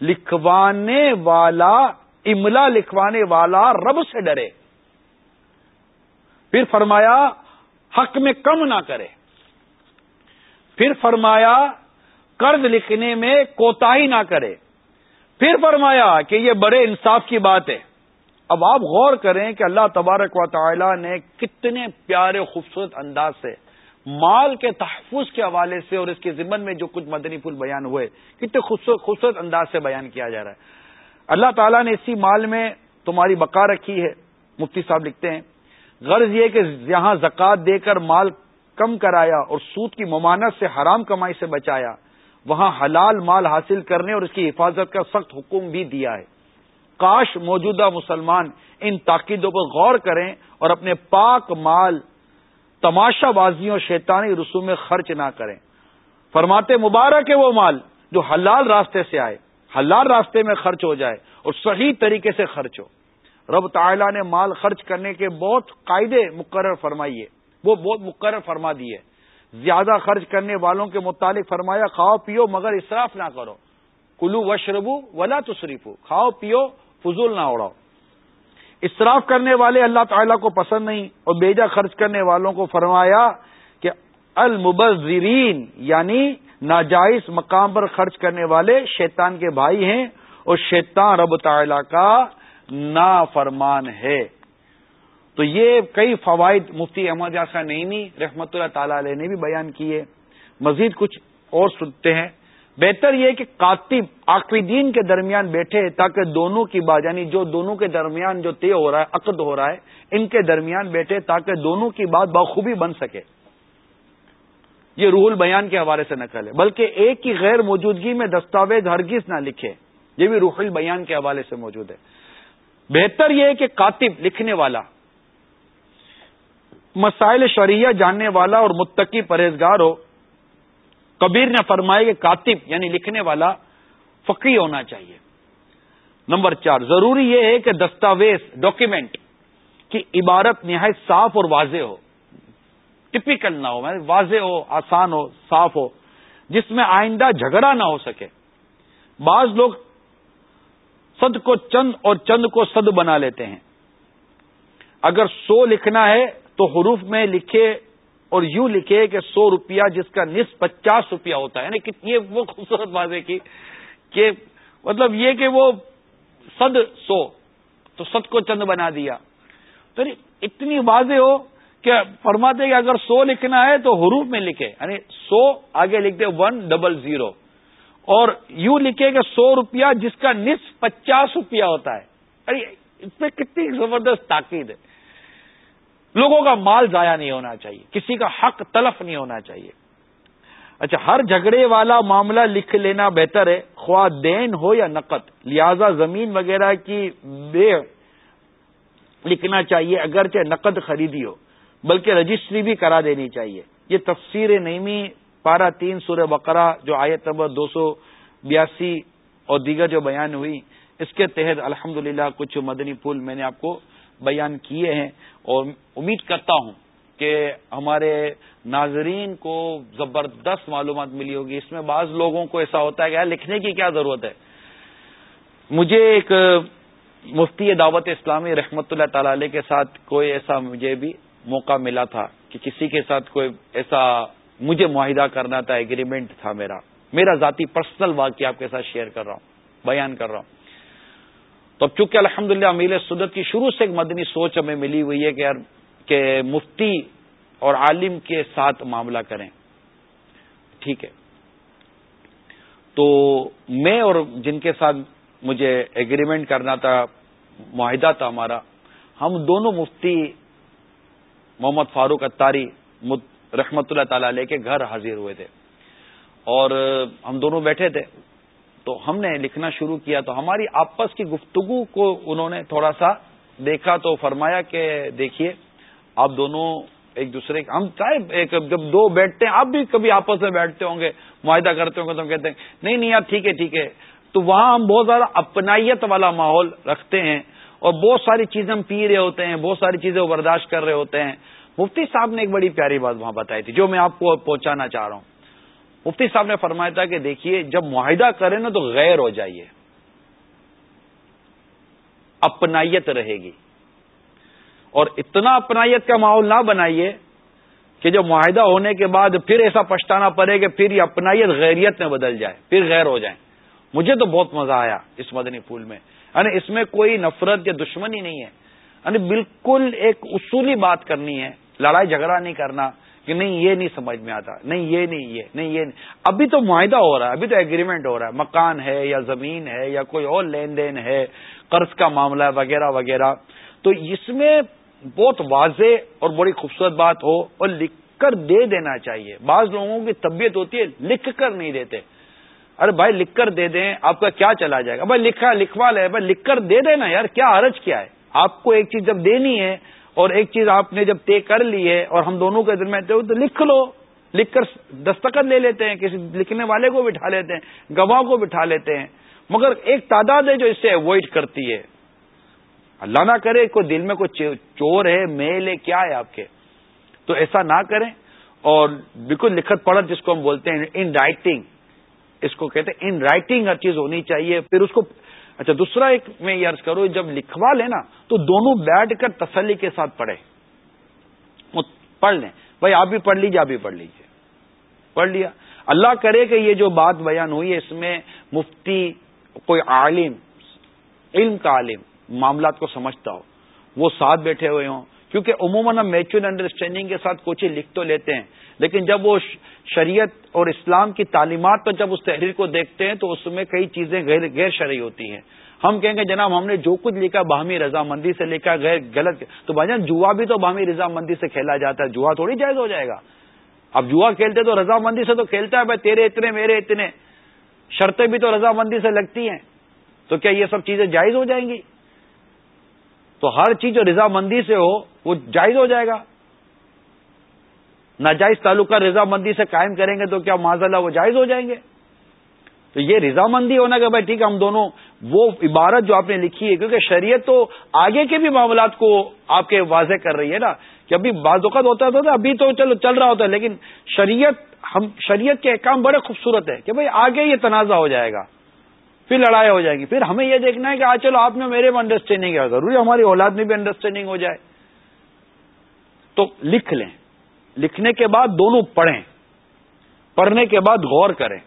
لکھوانے والا، املا لکھوانے والا رب سے ڈرے۔ پھر فرمایا حق میں کم نہ کرے۔ پھر فرمایا، قرض لکھنے میں کوتا نہ کرے۔ پھر فرمایا کہ یہ بڑے انصاف کی بات ہے۔ اب آپ غور کریں کہ اللہ تبارک و تعالی نے کتنے پیارے خوبصورت انداز سے مال کے تحفظ کے حوالے سے اور اس کے ذمن میں جو کچھ مدنی پھول بیان ہوئے، کتنے خوبصورت خوبصورت انداز سے بیان کیا جا رہا ہے۔ اللہ تعالیٰ نے اسی مال میں تمہاری بقا رکھی ہے۔ مفتی صاحب لکھتے ہیں غرض یہ کہ یہاں زکوٰۃ دے کر مال کم کرایا اور سود کی ممانت سے حرام کمائی سے بچایا، وہاں حلال مال حاصل کرنے اور اس کی حفاظت کا سخت حکم بھی دیا ہے۔ کاش موجودہ مسلمان ان تاکیدوں پر غور کریں اور اپنے پاک مال، تماشا بازیوں شیطانی رسوم میں خرچ نہ کریں۔ فرماتے مبارک ہے وہ مال جو حلال راستے سے آئے، حلال راستے میں خرچ ہو جائے اور صحیح طریقے سے خرچ ہو۔ رب تعالیٰ نے مال خرچ کرنے کے بہت قاعدے مقرر فرمائیے وہ بہت مقرر فرما دیے زیادہ خرچ کرنے والوں کے متعلق فرمایا، کھاؤ پیو مگر اسراف نہ کرو۔ کلو وشربو ولا تصریفو کھاؤ پیو، فضول نہ اڑاؤ اسراف کرنے والے اللہ تعالیٰ کو پسند نہیں۔ اور بیجا خرچ کرنے والوں کو فرمایا کہ المبذرین یعنی ناجائز مقام پر خرچ کرنے والے شیطان کے بھائی ہیں۔ اور شیطان رب تعالیٰ کا نا فرمان ہے۔ تو یہ کئی فوائد مفتی احمد یاسا نئی رحمت اللہ تعالی علیہ نے بھی بیان کیے۔ مزید کچھ اور سنتے ہیں۔ بہتر یہ کہ کاتب آقویدین کے درمیان بیٹھے تاکہ دونوں کی بات یعنی جو دونوں کے درمیان جو طے ہو رہا ہے، عقد ہو رہا ہے، ان کے درمیان بیٹھے تاکہ دونوں کی بات بخوبی بن سکے۔ یہ روح البیان کے حوالے سے نقل ہے۔ بلکہ ایک کی غیر موجودگی میں دستاویز ہرگز نہ لکھے۔ یہ بھی روح البیان کے حوالے سے موجود ہے۔ بہتر یہ ہے کہ کاتب لکھنے والا، مسائل شریعہ جاننے والا اور متقی پرہیزگار ہو، کبیر نے فرمایا کہ کاتب یعنی لکھنے والا فقی ہونا چاہیے۔ نمبر چار، ضروری یہ ہے کہ دستاویز، ڈاکیومنٹ کی عبارت نہایت صاف اور واضح ہو۔ ٹپیکل نہ ہو واضح ہو، آسان ہو، صاف ہو، جس میں آئندہ جھگڑا نہ ہو سکے۔ بعض لوگ صد کو چند اور چند کو صد بنا لیتے ہیں۔ اگر سو لکھنا ہے تو حروف میں لکھے اور یوں لکھے کہ سو روپیہ جس کا نصف پچاس روپیہ ہوتا ہے یعنی کتنی وہ خوبصورت بات کی کہ مطلب یہ کہ وہ صد سو، تو صد کو چند بنا دیا۔ تو یعنی اتنی واضح ہو کہ فرماتے کہ اگر سو لکھنا ہے تو حروف میں لکھے۔ یعنی سو آگے لکھتے ون ڈبل زیرو اور یوں لکھے کہ سو روپیہ جس کا نصف پچاس روپیہ ہوتا ہے۔ ارے، اس میں کتنی زبردست تاکید ہے۔ لوگوں کا مال ضائع نہیں ہونا چاہیے، کسی کا حق تلف نہیں ہونا چاہیے۔ اچھا ہر جھگڑے والا معاملہ لکھ لینا بہتر ہے، خواہ دین ہو یا نقد۔ لہذا زمین وغیرہ کی بے لکھنا چاہیے، اگرچہ نقد خریدی ہو، بلکہ رجسٹری بھی کرا دینی چاہیے۔ یہ تفسیر نعمی پارہ تین سورہ بقرہ جو آیت نمبر دو سو بیاسی اور دیگر جو بیان ہوئی، اس کے تحت الحمد کچھ مدنی پھول میں نے آپ کو بیان کیے ہیں اور امید کرتا ہوں کہ ہمارے ناظرین کو زبردست معلومات ملی ہوگی۔ اس میں بعض لوگوں کو ایسا ہوتا ہے کہ لکھنے کی کیا ضرورت ہے؟ مجھے ایک مفتی دعوت اسلامی رحمت اللہ تعالی علیہ کے ساتھ کوئی ایسا مجھے بھی موقع ملا تھا کہ کسی کے ساتھ کوئی ایسا مجھے معاہدہ کرنا تھا ایگریمنٹ تھا میرا۔ میرا ذاتی پرسنل واقعہ آپ کے ساتھ شیئر کر رہا ہوں، بیان کر رہا ہوں۔ تو اب چونکہ الحمد للہ امیل سدت کی شروع سے ایک مدنی سوچ ہمیں ملی ہوئی ہے کہ یار، کہ مفتی اور عالم کے ساتھ معاملہ کریں۔ ٹھیک ہے۔ تو میں اور جن کے ساتھ مجھے ایگریمنٹ کرنا تھا، معاہدہ تھا ہمارا، ہم دونوں مفتی محمد فاروق اتاری رحمت اللہ تعالی علیہ کے گھر حاضر ہوئے تھے۔ اور ہم دونوں بیٹھے تھے۔ تو ہم نے لکھنا شروع کیا۔ تو ہماری آپس کی گفتگو کو انہوں نے تھوڑا سا دیکھا تو فرمایا کہ دیکھیے، آپ دونوں ایک دوسرے ہم چاہے جب دو بیٹھتے ہیں، آپ بھی کبھی آپس میں بیٹھتے ہوں گے، معاہدہ کرتے ہوں گے تو ہم کہتے ہیں، نہیں نہیں، یار، ٹھیک ہے ٹھیک ہے۔ تو وہاں ہم بہت زیادہ اپنائیت والا ماحول رکھتے ہیں۔ اور بہت ساری چیزیں ہم پی رہے ہوتے ہیں، بہت ساری چیزیں وہ برداشت کر رہے ہوتے ہیں۔ مفتی صاحب نے ایک بڑی پیاری بات وہاں بتائی تھی جو میں آپ کو پہنچانا چاہ رہا ہوں۔ مفتی صاحب نے فرمایا تھا کہ دیکھیے، جب معاہدہ کریں نا تو غیر ہو جائیے۔ اپنائیت رہے گی۔ اور اتنا اپنائیت کا ماحول نہ بنائیے کہ جو معاہدہ ہونے کے بعد پھر ایسا پچھتانا پڑے کہ پھر یہ اپنائیت غیریت میں بدل جائے، پھر غیر ہو جائیں۔ مجھے تو بہت مزہ آیا اس مدنی پھول میں۔ یعنی اس میں کوئی نفرت یا دشمنی نہیں ہے۔ یعنی بالکل ایک اصولی بات کرنی ہے، لڑائی جھگڑا نہیں کرنا، کہ نہیں یہ نہیں سمجھ میں آتا، نہیں یہ نہیں یہ نہیں یہ نہیں۔ ابھی تو معاہدہ ہو رہا ہے، ابھی تو ایگریمنٹ ہو رہا ہے۔ مکان ہے یا زمین ہے یا کوئی اور لین دین ہے، قرض کا معاملہ ہے وغیرہ وغیرہ۔ تو اس میں بہت واضح اور بڑی خوبصورت بات ہو اور لکھ کر دے دینا چاہیے۔ بعض لوگوں کی طبیعت ہوتی ہے، لکھ کر نہیں دیتے۔ ارے بھائی، لکھ کر دے دیں، آپ کا کیا چلا جائے گا؟ بھائی، لکھا، لکھوا لے، بھائی، لکھ کر دے دینا یار، کیا حرج کیا ہے؟ آپ کو ایک چیز جب دینی ہے اور ایک چیز آپ نے جب طے کر لی ہے اور ہم دونوں کے درمیان تو لکھ لو، لکھ کر دستخط لے لیتے ہیں، کسی لکھنے والے کو بٹھا لیتے ہیں، گواہ کو بٹھا لیتے ہیں۔ مگر ایک تعداد ہے جو اس سے اوائڈ کرتی ہے۔ اللہ نہ کرے، کوئی دل میں کوئی چور ہے، میل ہے، کیا ہے آپ کے؟ تو ایسا نہ کریں۔ اور بالکل لکھت پڑھت جس کو ہم بولتے ہیں ان رائٹنگ اس کو کہتے ہیں ان رائٹنگ ہر چیز ہونی چاہیے۔ پھر اس کو اچھا دوسرا ایک میں یہ عرض کروں، جب لکھوا لیں نا، تو دونوں بیٹھ کر تسلی کے ساتھ پڑھے پڑھ لیں۔ بھائی، آپ بھی پڑھ لیجیے آپ بھی پڑھ لیجیے پڑھ لیا۔ اللہ کرے کہ یہ جو بات بیان ہوئی ہے اس میں مفتی کوئی عالم، علم کا عالم، معاملات کو سمجھتا ہو، وہ ساتھ بیٹھے ہوئے ہوں۔ کیونکہ عموماً ہم میچور انڈرسٹینڈنگ کے ساتھ کچھ لکھ تو لیتے ہیں لیکن جب وہ شریعت اور اسلام کی تعلیمات پر جب اس تحریر کو دیکھتے ہیں تو اس میں کئی چیزیں غیر غیر شرعی ہوتی ہیں۔ ہم کہیں گے، جناب، ہم نے جو کچھ لکھا باہمی رضامندی سے لکھا، غیر غلط۔ تو بھائی جان، جوا بھی تو باہمی رضامندی سے کھیلا جاتا ہے۔ جوا تھوڑی جائز ہو جائے گا۔ اب جوا کھیلتے تو رضامندی سے تو کھیلتا ہے، بھائی تیرے اتنے، میرے اتنے۔ شرطیں بھی تو رضامندی سے لگتی ہیں۔ تو کیا یہ سب چیزیں جائز ہو جائیں گی؟ تو ہر چیز جو رضامندی سے ہو، وہ جائز ہو جائے گا۔ ناجائز تعلقہ رضامندی سے قائم کریں گے تو کیا اللہ وہ جائز ہو جائیں گے؟ تو یہ رضامندی ہونا کہ بھائی ٹھیک ہے ہم دونوں وہ عبارت جو آپ نے لکھی ہے، کیونکہ شریعت تو آگے کے بھی معاملات کو آپ کے واضح کر رہی ہے نا، کہ ابھی بعض اوقات ہوتا ہے تو ابھی تو چلو، چل رہا ہوتا ہے، لیکن شریعت ہم، شریعت کے احکام بڑے خوبصورت ہے کہ بھائی آگے یہ تنازع ہو جائے گا، پھر لڑائی ہو جائے گی، پھر ہمیں یہ دیکھنا ہے کہ آج چلو آپ میں میرے میں انڈرسٹینڈنگ ہے، ضروری ہماری اولاد میں بھی انڈرسٹینڈنگ ہو جائے۔ تو لکھ لیں۔ لکھنے کے بعد دونوں پڑھیں، پڑھنے کے بعد غور کریں،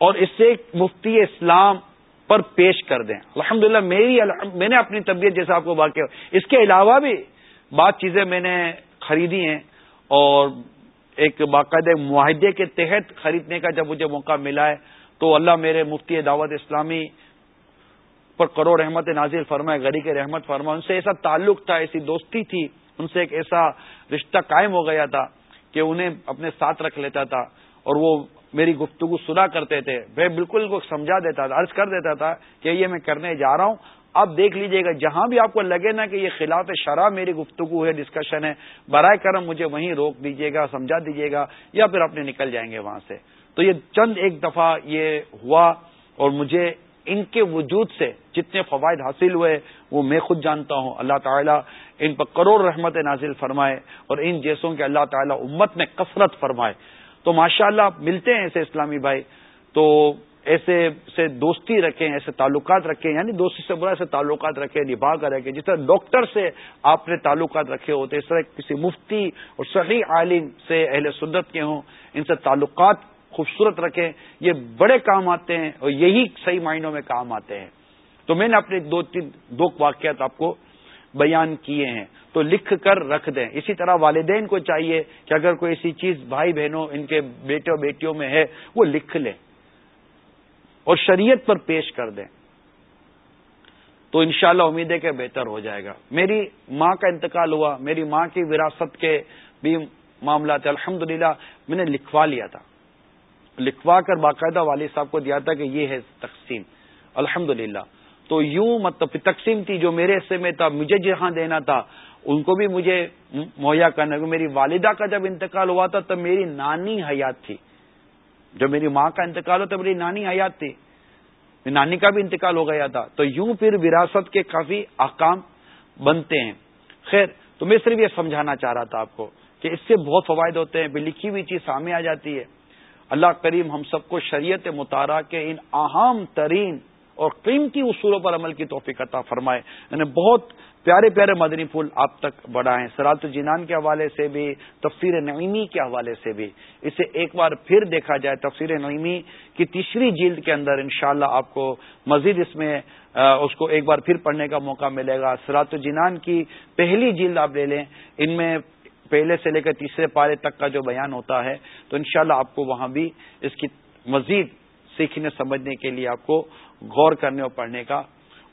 اور اس سے مفتی اسلام پر پیش کر دیں۔ الحمد للہ میری میں نے اپنی طبیعت جیسا آپ کو واقع اس کے علاوہ بھی بات چیزیں میں نے خریدی ہیں، اور ایک باقاعدہ معاہدے کے تحت خریدنے کا جب مجھے موقع ملا ہے، تو اللہ میرے مفتی دعوت اسلامی پر کرو رحمت نازل فرمائے غری کے رحمت فرمائے، ان سے ایسا تعلق تھا، ایسی دوستی تھی ان سے ایک ایسا رشتہ قائم ہو گیا تھا کہ انہیں اپنے ساتھ رکھ لیتا تھا اور وہ میری گفتگو سنا کرتے تھے۔ میں بالکل کو سمجھا دیتا تھا، عرض کر دیتا تھا کہ یہ میں کرنے جا رہا ہوں۔ اب دیکھ لیجیے گا، جہاں بھی آپ کو لگے نا کہ یہ خلاف شرح میری گفتگو ہے ڈسکشن ہے، برائے کرم مجھے وہیں روک دیجیے گا، سمجھا دیجیے گا، یا پھر اپنے نکل جائیں گے وہاں سے۔ تو یہ چند ایک دفعہ یہ ہوا اور مجھے ان کے وجود سے جتنے فوائد حاصل ہوئے، وہ میں خود جانتا ہوں۔ اللہ تعالیٰ ان پر کروڑ رحمت نازل فرمائے اور ان جیسوں کے اللہ تعالیٰ امت میں کثرت فرمائے۔ تو ماشاء اللہ ملتے ہیں ایسے اسلامی بھائی۔ تو ایسے سے دوستی رکھیں، ایسے تعلقات رکھیں یعنی دوستی سے برا ایسے تعلقات رکھیں، نبھا کر رکھیں۔ جس طرح ڈاکٹر سے آپ نے تعلقات رکھے ہوتے اس طرح کسی مفتی اور صحیح عالم سے اہل سنت کے ہوں، ان سے تعلقات خوبصورت رکھیں۔ یہ بڑے کام آتے ہیں اور یہی صحیح معنوں میں کام آتے ہیں۔ تو میں نے اپنے دو تین دو واقعات آپ کو بیان کیے ہیں، تو لکھ کر رکھ دیں۔ اسی طرح والدین کو چاہیے کہ اگر کوئی ایسی چیز، بھائی بہنوں، ان کے بیٹے اور بیٹیوں میں ہے، وہ لکھ لیں اور شریعت پر پیش کر دیں۔ تو انشاءاللہ امید ہے کہ بہتر ہو جائے گا۔ میری ماں کا انتقال ہوا، میری ماں کی وراثت کے بھی معاملات الحمد میں نے لکھوا لیا تھا۔ لکھوا کر باقاعدہ والد صاحب کو دیا تھا کہ یہ ہے تقسیم۔ الحمد تو یوں مطلب تقسیم تھی، جو میرے حصے میں تھا، مجھے جہاں دینا تھا، ان کو بھی مجھے مہیا کرنا میری والدہ کا جب انتقال ہوا تھا، تب میری نانی حیات تھی۔ جب میری ماں کا انتقال ہوا، تب میری نانی حیات تھی۔ نانی کا بھی انتقال ہو گیا تھا۔ تو یوں پھر وراثت کے کافی احکام بنتے ہیں۔ خیر، تو میں صرف یہ سمجھانا چاہ رہا تھا آپ کو کہ اس سے بہت فوائد ہوتے ہیں۔ لکھی ہوئی چیز سامنے آ جاتی ہے۔ اللہ کریم ہم سب کو شریعت مطالعہ کے ان اہم ترین اور قیمتی اصولوں پر عمل کی توفیق عطا فرمائے۔ یعنی بہت پیارے پیارے مدنی پھول آپ تک بڑھائیں سرات جینان کے حوالے سے بھی، تفسیر نعیمی کے حوالے سے بھی۔ اسے ایک بار پھر دیکھا جائے تفسیر نعیمی کی تیسری جلد کے اندر انشاءاللہ شاء آپ کو مزید اس میں اس کو ایک بار پھر پڑھنے کا موقع ملے گا۔ سرات جینان کی پہلی جلد آپ لے لیں۔ ان میں پہلے سے لے کر تیسرے پارے تک کا جو بیان ہوتا ہے، تو انشاءاللہ شاء آپ کو وہاں بھی اس کی مزید سیکھنے، سمجھنے کے لیے آپ کو غور کرنے اور پڑھنے کا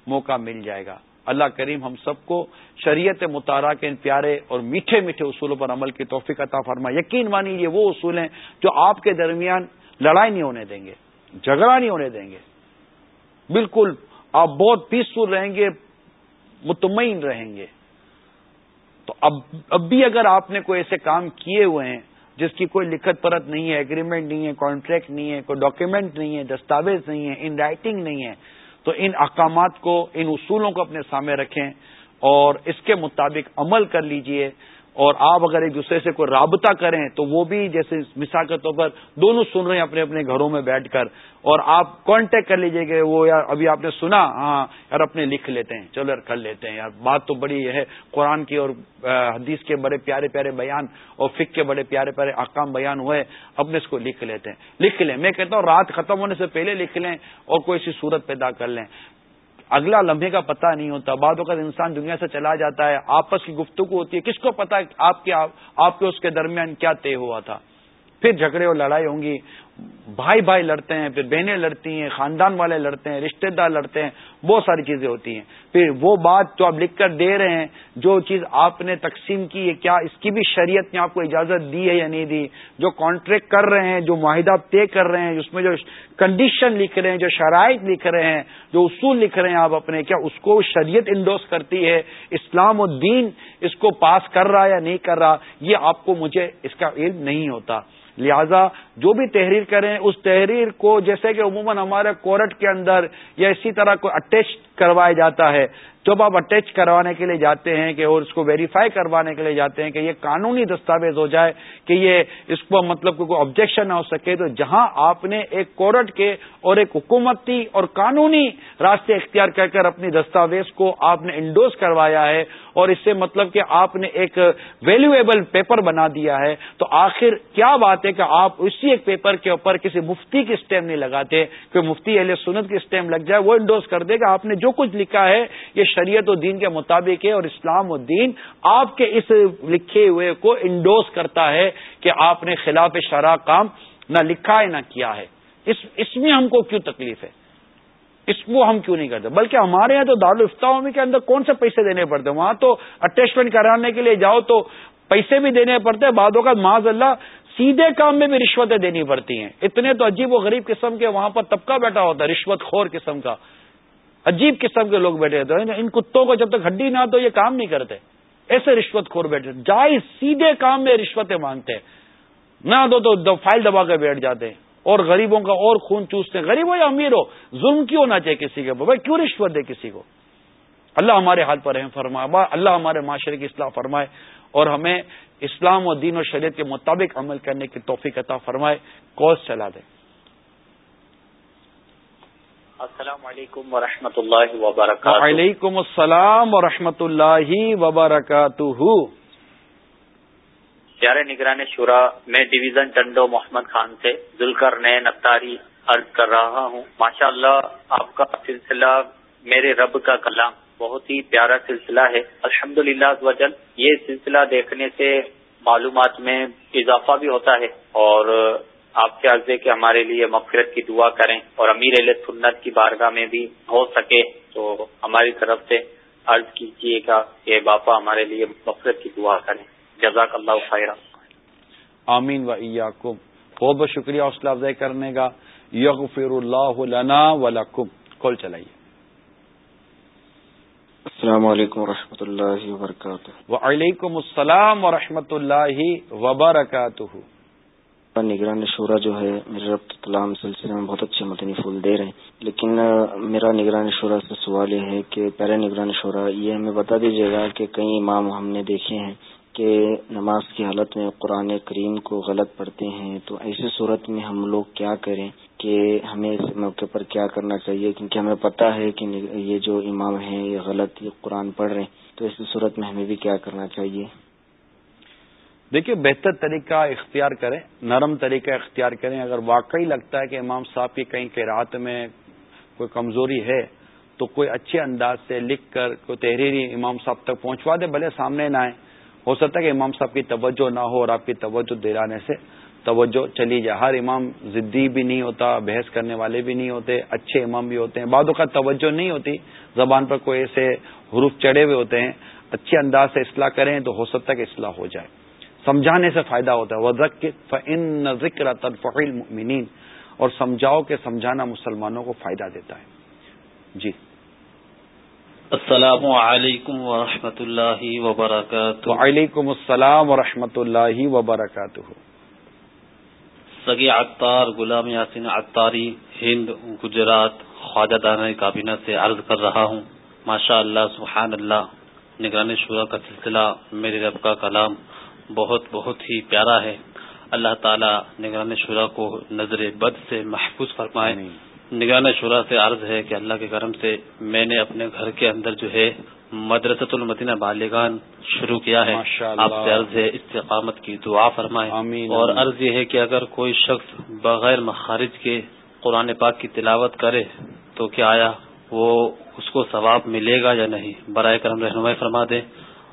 موقع مل جائے گا۔ اللہ کریم ہم سب کو شریعت مطالعہ کے ان پیارے اور میٹھے میٹھے اصولوں پر عمل کی توفیق عطا فرما یقین مانی یہ وہ اصول ہیں جو آپ کے درمیان لڑائی نہیں ہونے دیں گے، جھگڑا نہیں ہونے دیں گے۔ بالکل آپ بہت پیسفل رہیں گے، مطمئن رہیں گے۔ تو اب اب بھی اگر آپ نے کوئی ایسے کام کیے ہوئے ہیں جس کی کوئی لکھت پرت نہیں ہے اگریمنٹ نہیں ہے کانٹریکٹ نہیں ہے، کوئی ڈاکیومنٹ نہیں ہے، دستاویز نہیں ہے، ان رائٹنگ نہیں ہے۔ تو ان احکامات کو، ان اصولوں کو اپنے سامنے رکھیں اور اس کے مطابق عمل کر لیجیے۔ اور آپ اگر ایک دوسرے سے کوئی رابطہ کریں تو وہ بھی جیسے مثال کے طور پر دونوں سن رہے ہیں اپنے اپنے گھروں میں بیٹھ کر اور آپ کانٹیکٹ کر لیجیے کہ وہ یار ابھی آپ نے سنا ہاں یار اپنے لکھ لیتے ہیں، چلو یار کر لیتے ہیں، یار بات تو بڑی ہے، قرآن کی اور حدیث کے بڑے پیارے پیارے بیان اور فک کے بڑے پیارے پیارے احکام بیان ہوئے اپنے اس کو لکھ لیتے ہیں۔ لکھ لیں، میں کہتا ہوں رات ختم ہونے سے پہلے لکھ لیں اور کوئی سی صورت پیدا کر لیں۔ اگلا لمحے کا پتہ نہیں ہوتا بعد وقت انسان دنیا سے چلا جاتا ہے، آپس کی گفتگو ہوتی ہے، کس کو پتا آپ کے آپ کے اس کے درمیان کیا طے ہوا تھا؟ پھر جھگڑے اور لڑائی ہوں گی بھائی بھائی لڑتے ہیں، پھر بہنیں لڑتی ہیں، خاندان والے لڑتے ہیں، رشتہ دار لڑتے ہیں، بہت ساری چیزیں ہوتی ہیں۔ پھر وہ بات جو آپ لکھ کر دے رہے ہیں، جو چیز آپ نے تقسیم کی ہے، کیا اس کی بھی شریعت نے آپ کو اجازت دی ہے یا نہیں دی؟ جو کانٹریکٹ کر رہے ہیں، جو معاہدہ طے کر رہے ہیں، اس میں جو کنڈیشن لکھ رہے ہیں، جو شرائط لکھ رہے ہیں، جو اصول لکھ رہے ہیں آپ اپنے، کیا اس کو شریعت انڈوس کرتی ہے؟ اسلام و دین اس کو پاس کر رہا یا نہیں کر رہا؟ یہ آپ کو مجھے اس کا علم نہیں ہوتا۔ لہذا جو بھی تحریر کریں، اس تحریر کو جیسے کہ عموماً ہمارے کورٹ کے اندر یا اسی طرح کوئی اٹیچ کروایا جاتا ہے، جب آپ اٹیچ کروانے کے لیے جاتے ہیں کہ اور اس کو ویریفائی کروانے کے لیے جاتے ہیں کہ یہ قانونی دستاویز ہو جائے، کہ یہ اس کو مطلب کوئی آبجیکشن نہ ہو سکے، تو جہاں آپ نے ایک کورٹ کے اور ایک حکومتی اور قانونی راستے اختیار کر کر اپنی دستاویز کو آپ نے انڈوز کروایا ہے اور اس سے مطلب کہ آپ نے ایک ویلویبل پیپر بنا دیا ہے۔ تو آخر کیا بات ہے کہ آپ اسی ایک پیپر کے اوپر کسی مفتی کی اسٹیم نہیں لگاتے، کہ مفتی اہل سنت کی اسٹیم لگ جائے، وہ انڈوز کر دے گا آپ نے جو کچھ لکھا ہے، یہ شریعت و دین کے مطابق ہے اور اسلام و دین آپ کے اس لکھے ہوئے کو انڈوز کرتا ہے کہ آپ نے خلاف شرح کام نہ لکھا ہے، نہ کیا ہے۔ اس اس میں ہم کو کیوں تکلیف ہے؟ اس کو ہم کیوں نہیں کرتے؟ بلکہ ہمارے یہاں تو دارالفتاؤں کے اندر کون سے پیسے دینے پڑتے ہیں؟ وہاں تو اٹیچمنٹ کرانے کے لیے جاؤ تو پیسے بھی دینے پڑتے ہیں بعدوں کا معذ اللہ سیدھے کام میں بھی رشوتیں دینی پڑتی ہیں۔ اتنے تو عجیب و غریب قسم کے وہاں پر طبقہ بیٹھا ہوتا ہے، رشوت خور قسم کا۔ عجیب قسم کے لوگ بیٹھے ہوتے ہیں، ان کتوں کو جب تک ہڈی نہ تو یہ کام نہیں کرتے۔ ایسے رشوت خور بیٹھے جائز سیدھے کام میں رشوتیں مانگتے ہیں۔ نہ دو تو فائل دبا کے بیٹھ جاتے ہیں۔ اور غریبوں کا اور خون چوستے ہیں۔ غریب ہو یا امیر ہو ظلم کیوں ہونا چاہیے کسی کے بھائی کیوں رشوت دے کسی کو؟ اللہ ہمارے حال پر رحم فرمائے۔ اللہ ہمارے معاشرے کی اصلاح فرمائے اور ہمیں اسلام و دین و شریعت کے مطابق عمل کرنے کی توفیق عطا فرمائے۔ کوس چلا دیں۔ السلام علیکم ورحمۃ اللہ وبرکاتہ۔ وعلیکم السلام ورحمۃ اللہ وبرکاتہ۔ پیارے نگران شورا، میں ڈویژن ٹنڈو محمد خان سے ذلکر نئے نتاری عرض کر رہا ہوں۔ ماشاء اللہ آپ کا سلسلہ میرے رب کا کلام بہت ہی پیارا سلسلہ ہے۔ الحمد للہ یہ سلسلہ دیکھنے سے معلومات میں اضافہ بھی ہوتا ہے۔ اور آپ سے عرض ہے کہ ہمارے لیے مغفرت کی دعا کریں اور امیر علیہ سنت کی بارگاہ میں بھی ہو سکے تو ہماری طرف سے عرض کیجیے گا کہ باپا ہمارے لیے مغفرت کی دعا کریں۔ جزاک اللہ خیر آمین و ایاکم. بہت بہت شکریہ حوصلہ افزائی کرنے کا. یغفر اللہ لنا ولکم. کال چلائیے. السلام علیکم و رحمۃ اللہ وبرکاتہ. وعلیکم السلام ورحمۃ اللہ وبرکاتہ. نگران شورا جو ہے میرے رب کلام سلسلے میں بہت اچھے مدنی پھول دے رہے ہیں۔ لیکن میرا نگران شورا سے سوال یہ ہے کہ پہلے نگران شورا یہ ہمیں بتا دیجیے گا کہ کئی امام ہم نے دیکھے ہیں کہ نماز کی حالت میں قرآن کریم کو غلط پڑھتے ہیں، تو ایسی صورت میں ہم لوگ کیا کریں کہ ہمیں اس موقع پر کیا کرنا چاہیے؟ کیونکہ ہمیں پتہ ہے کہ یہ جو امام ہیں، یہ غلط یہ قرآن پڑھ رہے ہیں۔ تو ایسی صورت میں ہمیں بھی کیا کرنا چاہیے؟ دیکھیے، بہتر طریقہ اختیار کریں، نرم طریقہ اختیار کریں۔ اگر واقعی لگتا ہے کہ امام صاحب کی کہیں کے رات میں کوئی کمزوری ہے، تو کوئی اچھے انداز سے لکھ کر، کوئی تحریری امام صاحب تک پہنچوا دے، بھلے سامنے نہ آئے ہو سکتا ہے کہ امام صاحب کی توجہ نہ ہو اور آپ کی توجہ دلانے سے توجہ چلی جائے۔ ہر امام ضدی بھی نہیں ہوتا، بحث کرنے والے بھی نہیں ہوتے، اچھے امام بھی ہوتے ہیں۔ بعدوں کا توجہ نہیں ہوتی، زبان پر کوئی ایسے حروف چڑھے ہوئے ہوتے ہیں۔ اچھے انداز سے اصلاح کریں تو ہو سکتا ہے کہ اصلاح ہو جائے۔ سمجھانے سے فائدہ ہوتا ہے۔ وہ ذکر تنفعل المؤمنین اور سمجھاؤ کہ سمجھانا مسلمانوں کو فائدہ دیتا ہے۔ جی۔ السلام علیکم ورحمۃ اللہ وبرکاتہ۔ وعلیکم السلام ورحمۃ اللہ وبرکاتہ۔ سگی اختار غلام یاسین اختاری ہند گجرات خواجہ دانہ کابینہ سے عرض کر رہا ہوں ماشاء اللہ سبحان اللہ نگرانی شورا کا سلسلہ میرے رب کا کلام بہت بہت ہی پیارا ہے۔ اللہ تعالی نگران شورا کو نظر بد سے محفوظ فرمائے۔ نگران شورا سے عرض ہے کہ اللہ کے کرم سے میں نے اپنے گھر کے اندر جو ہے مدرسۃ المدینہ بالغان شروع کیا ہے۔ آپ سے عرض ہے استقامت کی دعا فرمائے اور عرض یہ ہے کہ اگر کوئی شخص بغیر مخارج کے قرآن پاک کی تلاوت کرے تو کیا آیا؟ وہ اس کو ثواب ملے گا یا نہیں؟ برائے کرم رہنمائی فرما دے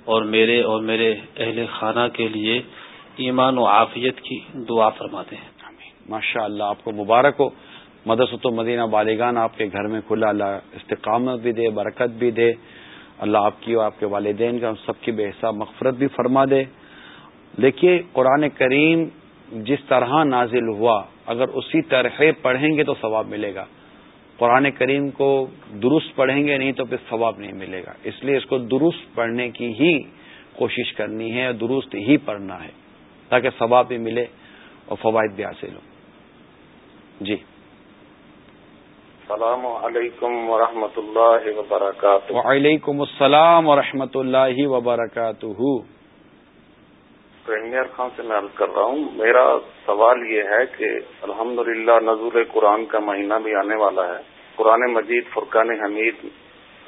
اور میرے اور میرے اہل خانہ کے لیے ایمان و عافیت کی دعا فرما دیں۔ ماشاء اللہ آپ کو مبارک ہو۔ مدرسۃ مدینہ بالغان آپ کے گھر میں کھلا، اللہ استقامت بھی دے، برکت بھی دے۔ اللہ آپ کی اور آپ کے والدین کا سب کی بے حساب مغفرت بھی فرما دے۔ دیکھیے، قرآن کریم جس طرح نازل ہوا، اگر اسی طرح پڑھیں گے تو ثواب ملے گا۔ قرآن کریم کو درست پڑھیں گے، نہیں تو پھر ثواب نہیں ملے گا۔ اس لیے اس کو درست پڑھنے کی ہی کوشش کرنی ہے اور درست ہی پڑھنا ہے، تاکہ ثواب بھی ملے اور فوائد بھی حاصل ہو جی۔ السلام علیکم ورحمۃ اللہ وبرکاتہ۔ وعلیکم السلام ورحمۃ اللہ وبرکاتہ۔ پریمیئر خان سے میں عرض کر رہا ہوں میرا سوال یہ ہے کہ الحمدللہ للہ قرآن کا مہینہ بھی آنے والا ہے۔ قرآن مجید فرقان حمید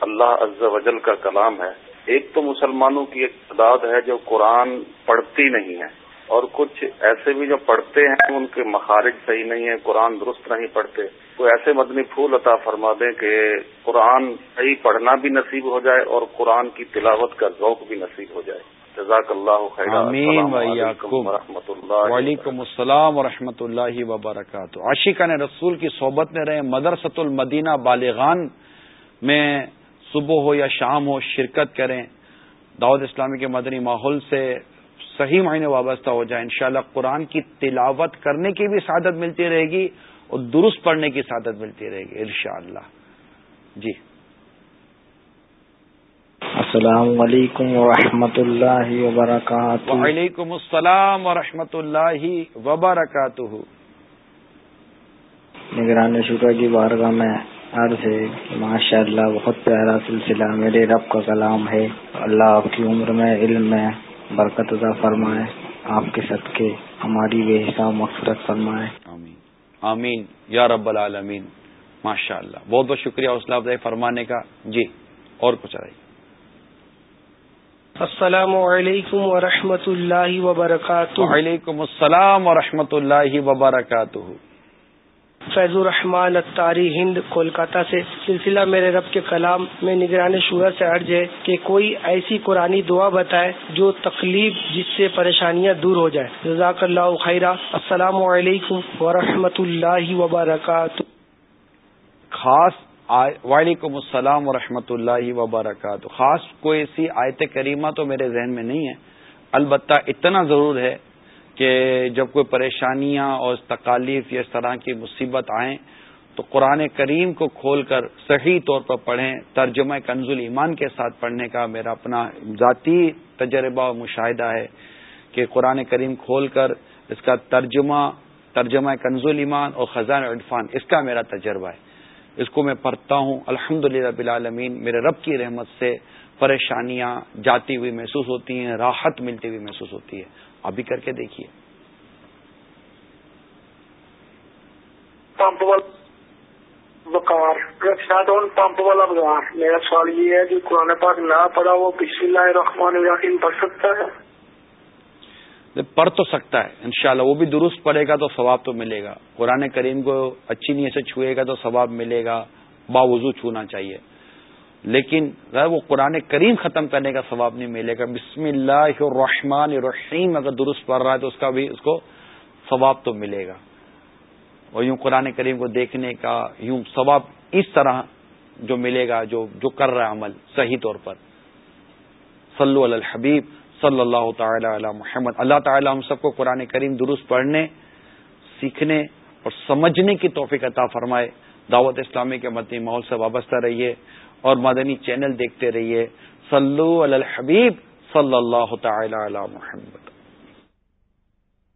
اللہ عز وجل کا کلام ہے۔ ایک تو مسلمانوں کی ایک تعداد ہے جو قرآن پڑھتی نہیں ہے اور کچھ ایسے بھی جو پڑھتے ہیں ان کے مخارج صحیح نہیں ہے قرآن درست نہیں پڑھتے۔ تو ایسے مدنی پھول عطا فرما دیں کہ قرآن صحیح پڑھنا بھی نصیب ہو جائے اور قرآن کی تلاوت کا ذوق بھی نصیب ہو جائے۔ جزاک اللہ خیر اللہ وعلیکم السلام و اللہ وبرکاتہ۔ عاشقہ نے رسول کی صحبت میں رہے مدرسۃ المدینہ بالغان میں صبح ہو یا شام ہو شرکت کریں۔ دعوت اسلامی کے مدنی ماحول سے صحیح معنی وابستہ ہو جائے انشاءاللہ قرآن کی تلاوت کرنے کی بھی سعادت ملتی رہے گی۔ اور درست پڑھنے کی سعادت ملتی رہے گی انشاءاللہ۔ جی۔ السلام علیکم ورحمۃ اللہ وبرکاتہ۔ وعلیکم السلام ورحمۃ اللہ وبرکاتہ۔ نگران شکر کی بارگاہ میں عرض ہے کہ ماشاء اللہ بہت پیارا سلسلہ میرے رب کا کلام ہے۔ اللہ آپ کی عمر میں علم میں برکت عطا فرمائے آپ کے صدقے ہماری بے حساب مغفرت فرمائے۔ آمین. یا رب العالمین. ماشاء اللہ بہت بہت شکریہ حوصلہ افزائی فرمانے کا. جی اور کچھ آئیے السلام علیکم ورحمۃ اللہ وبرکاتہ. وعلیکم السلام ورحمۃ اللہ وبرکاتہ. فیض الرحمان اتاری ہند، کولکاتہ سے۔ سلسلہ میرے رب کے کلام میں نگران شور سے عرض ہے کہ کوئی ایسی قرآن دعا بتائے جو تکلیف جس سے پریشانیاں دور ہو جائے جزاک اللہ خیرہ السلام علیکم ورحمۃ اللہ وبرکاتہ۔ خاص وعلیکم السلام ورحمۃ اللہ وبرکاتہ۔ خاص کوئی ایسی آیت کریمہ تو میرے ذہن میں نہیں ہے۔ البتہ اتنا ضرور ہے کہ جب کوئی پریشانیاں اور تکالیف یا اس طرح کی مصیبت آئیں تو قرآن کریم کو کھول کر صحیح طور پر پڑھیں، ترجمہ کنز ایمان کے ساتھ پڑھنے کا میرا اپنا ذاتی تجربہ و مشاہدہ ہے کہ قرآن کریم کھول کر اس کا ترجمہ ترجمہ کنز ایمان اور خزان عرفان، اس کا میرا تجربہ ہے۔ اس کو میں پڑھتا ہوں الحمد للہ بالعالمین میرے رب کی رحمت سے پریشانیاں جاتی ہوئی محسوس ہوتی ہیں، راحت ملتی ہوئی محسوس ہوتی ہے۔ آپ بھی کر کے دیکھیے۔ بکار پمپ والا بازار میرا سوال یہ ہے کہ قرآن پاک نہ پڑھا وہ بسم اللہ الرحمن الرحیم پڑھ سکتا ہے؟ پڑھ تو سکتا ہے انشاءاللہ۔ وہ بھی درست پڑھے گا تو ثواب تو ملے گا۔ قرآن کریم کو اچھی نیت سے چھوئے گا تو ثواب ملے گا۔ باوضو چھونا چاہیے۔ لیکن وہ قرآن کریم ختم کرنے کا ثواب نہیں ملے گا۔ بسم اللہ الرحمن الرحیم، اگر درست پڑھ رہا ہے تو اس کا بھی اس کو ثواب تو ملے گا۔ اور یوں قرآن کریم کو دیکھنے کا یوں ثواب اس طرح جو ملے گا جو جو کر رہا ہے عمل، صحیح طور پر۔ صلو علی الحبیب صلی اللہ تعالی علی محمد۔ اللہ تعالی ہم سب کو قرآن کریم درست پڑھنے، سیکھنے اور سمجھنے کی توفیق عطا فرمائے۔ دعوت اسلامی کے مدنی ماحول سے وابستہ رہیے۔ اور مدنی چینل دیکھتے رہیے۔ صلو علی الحبیب صلی اللہ تعالی علی محمد۔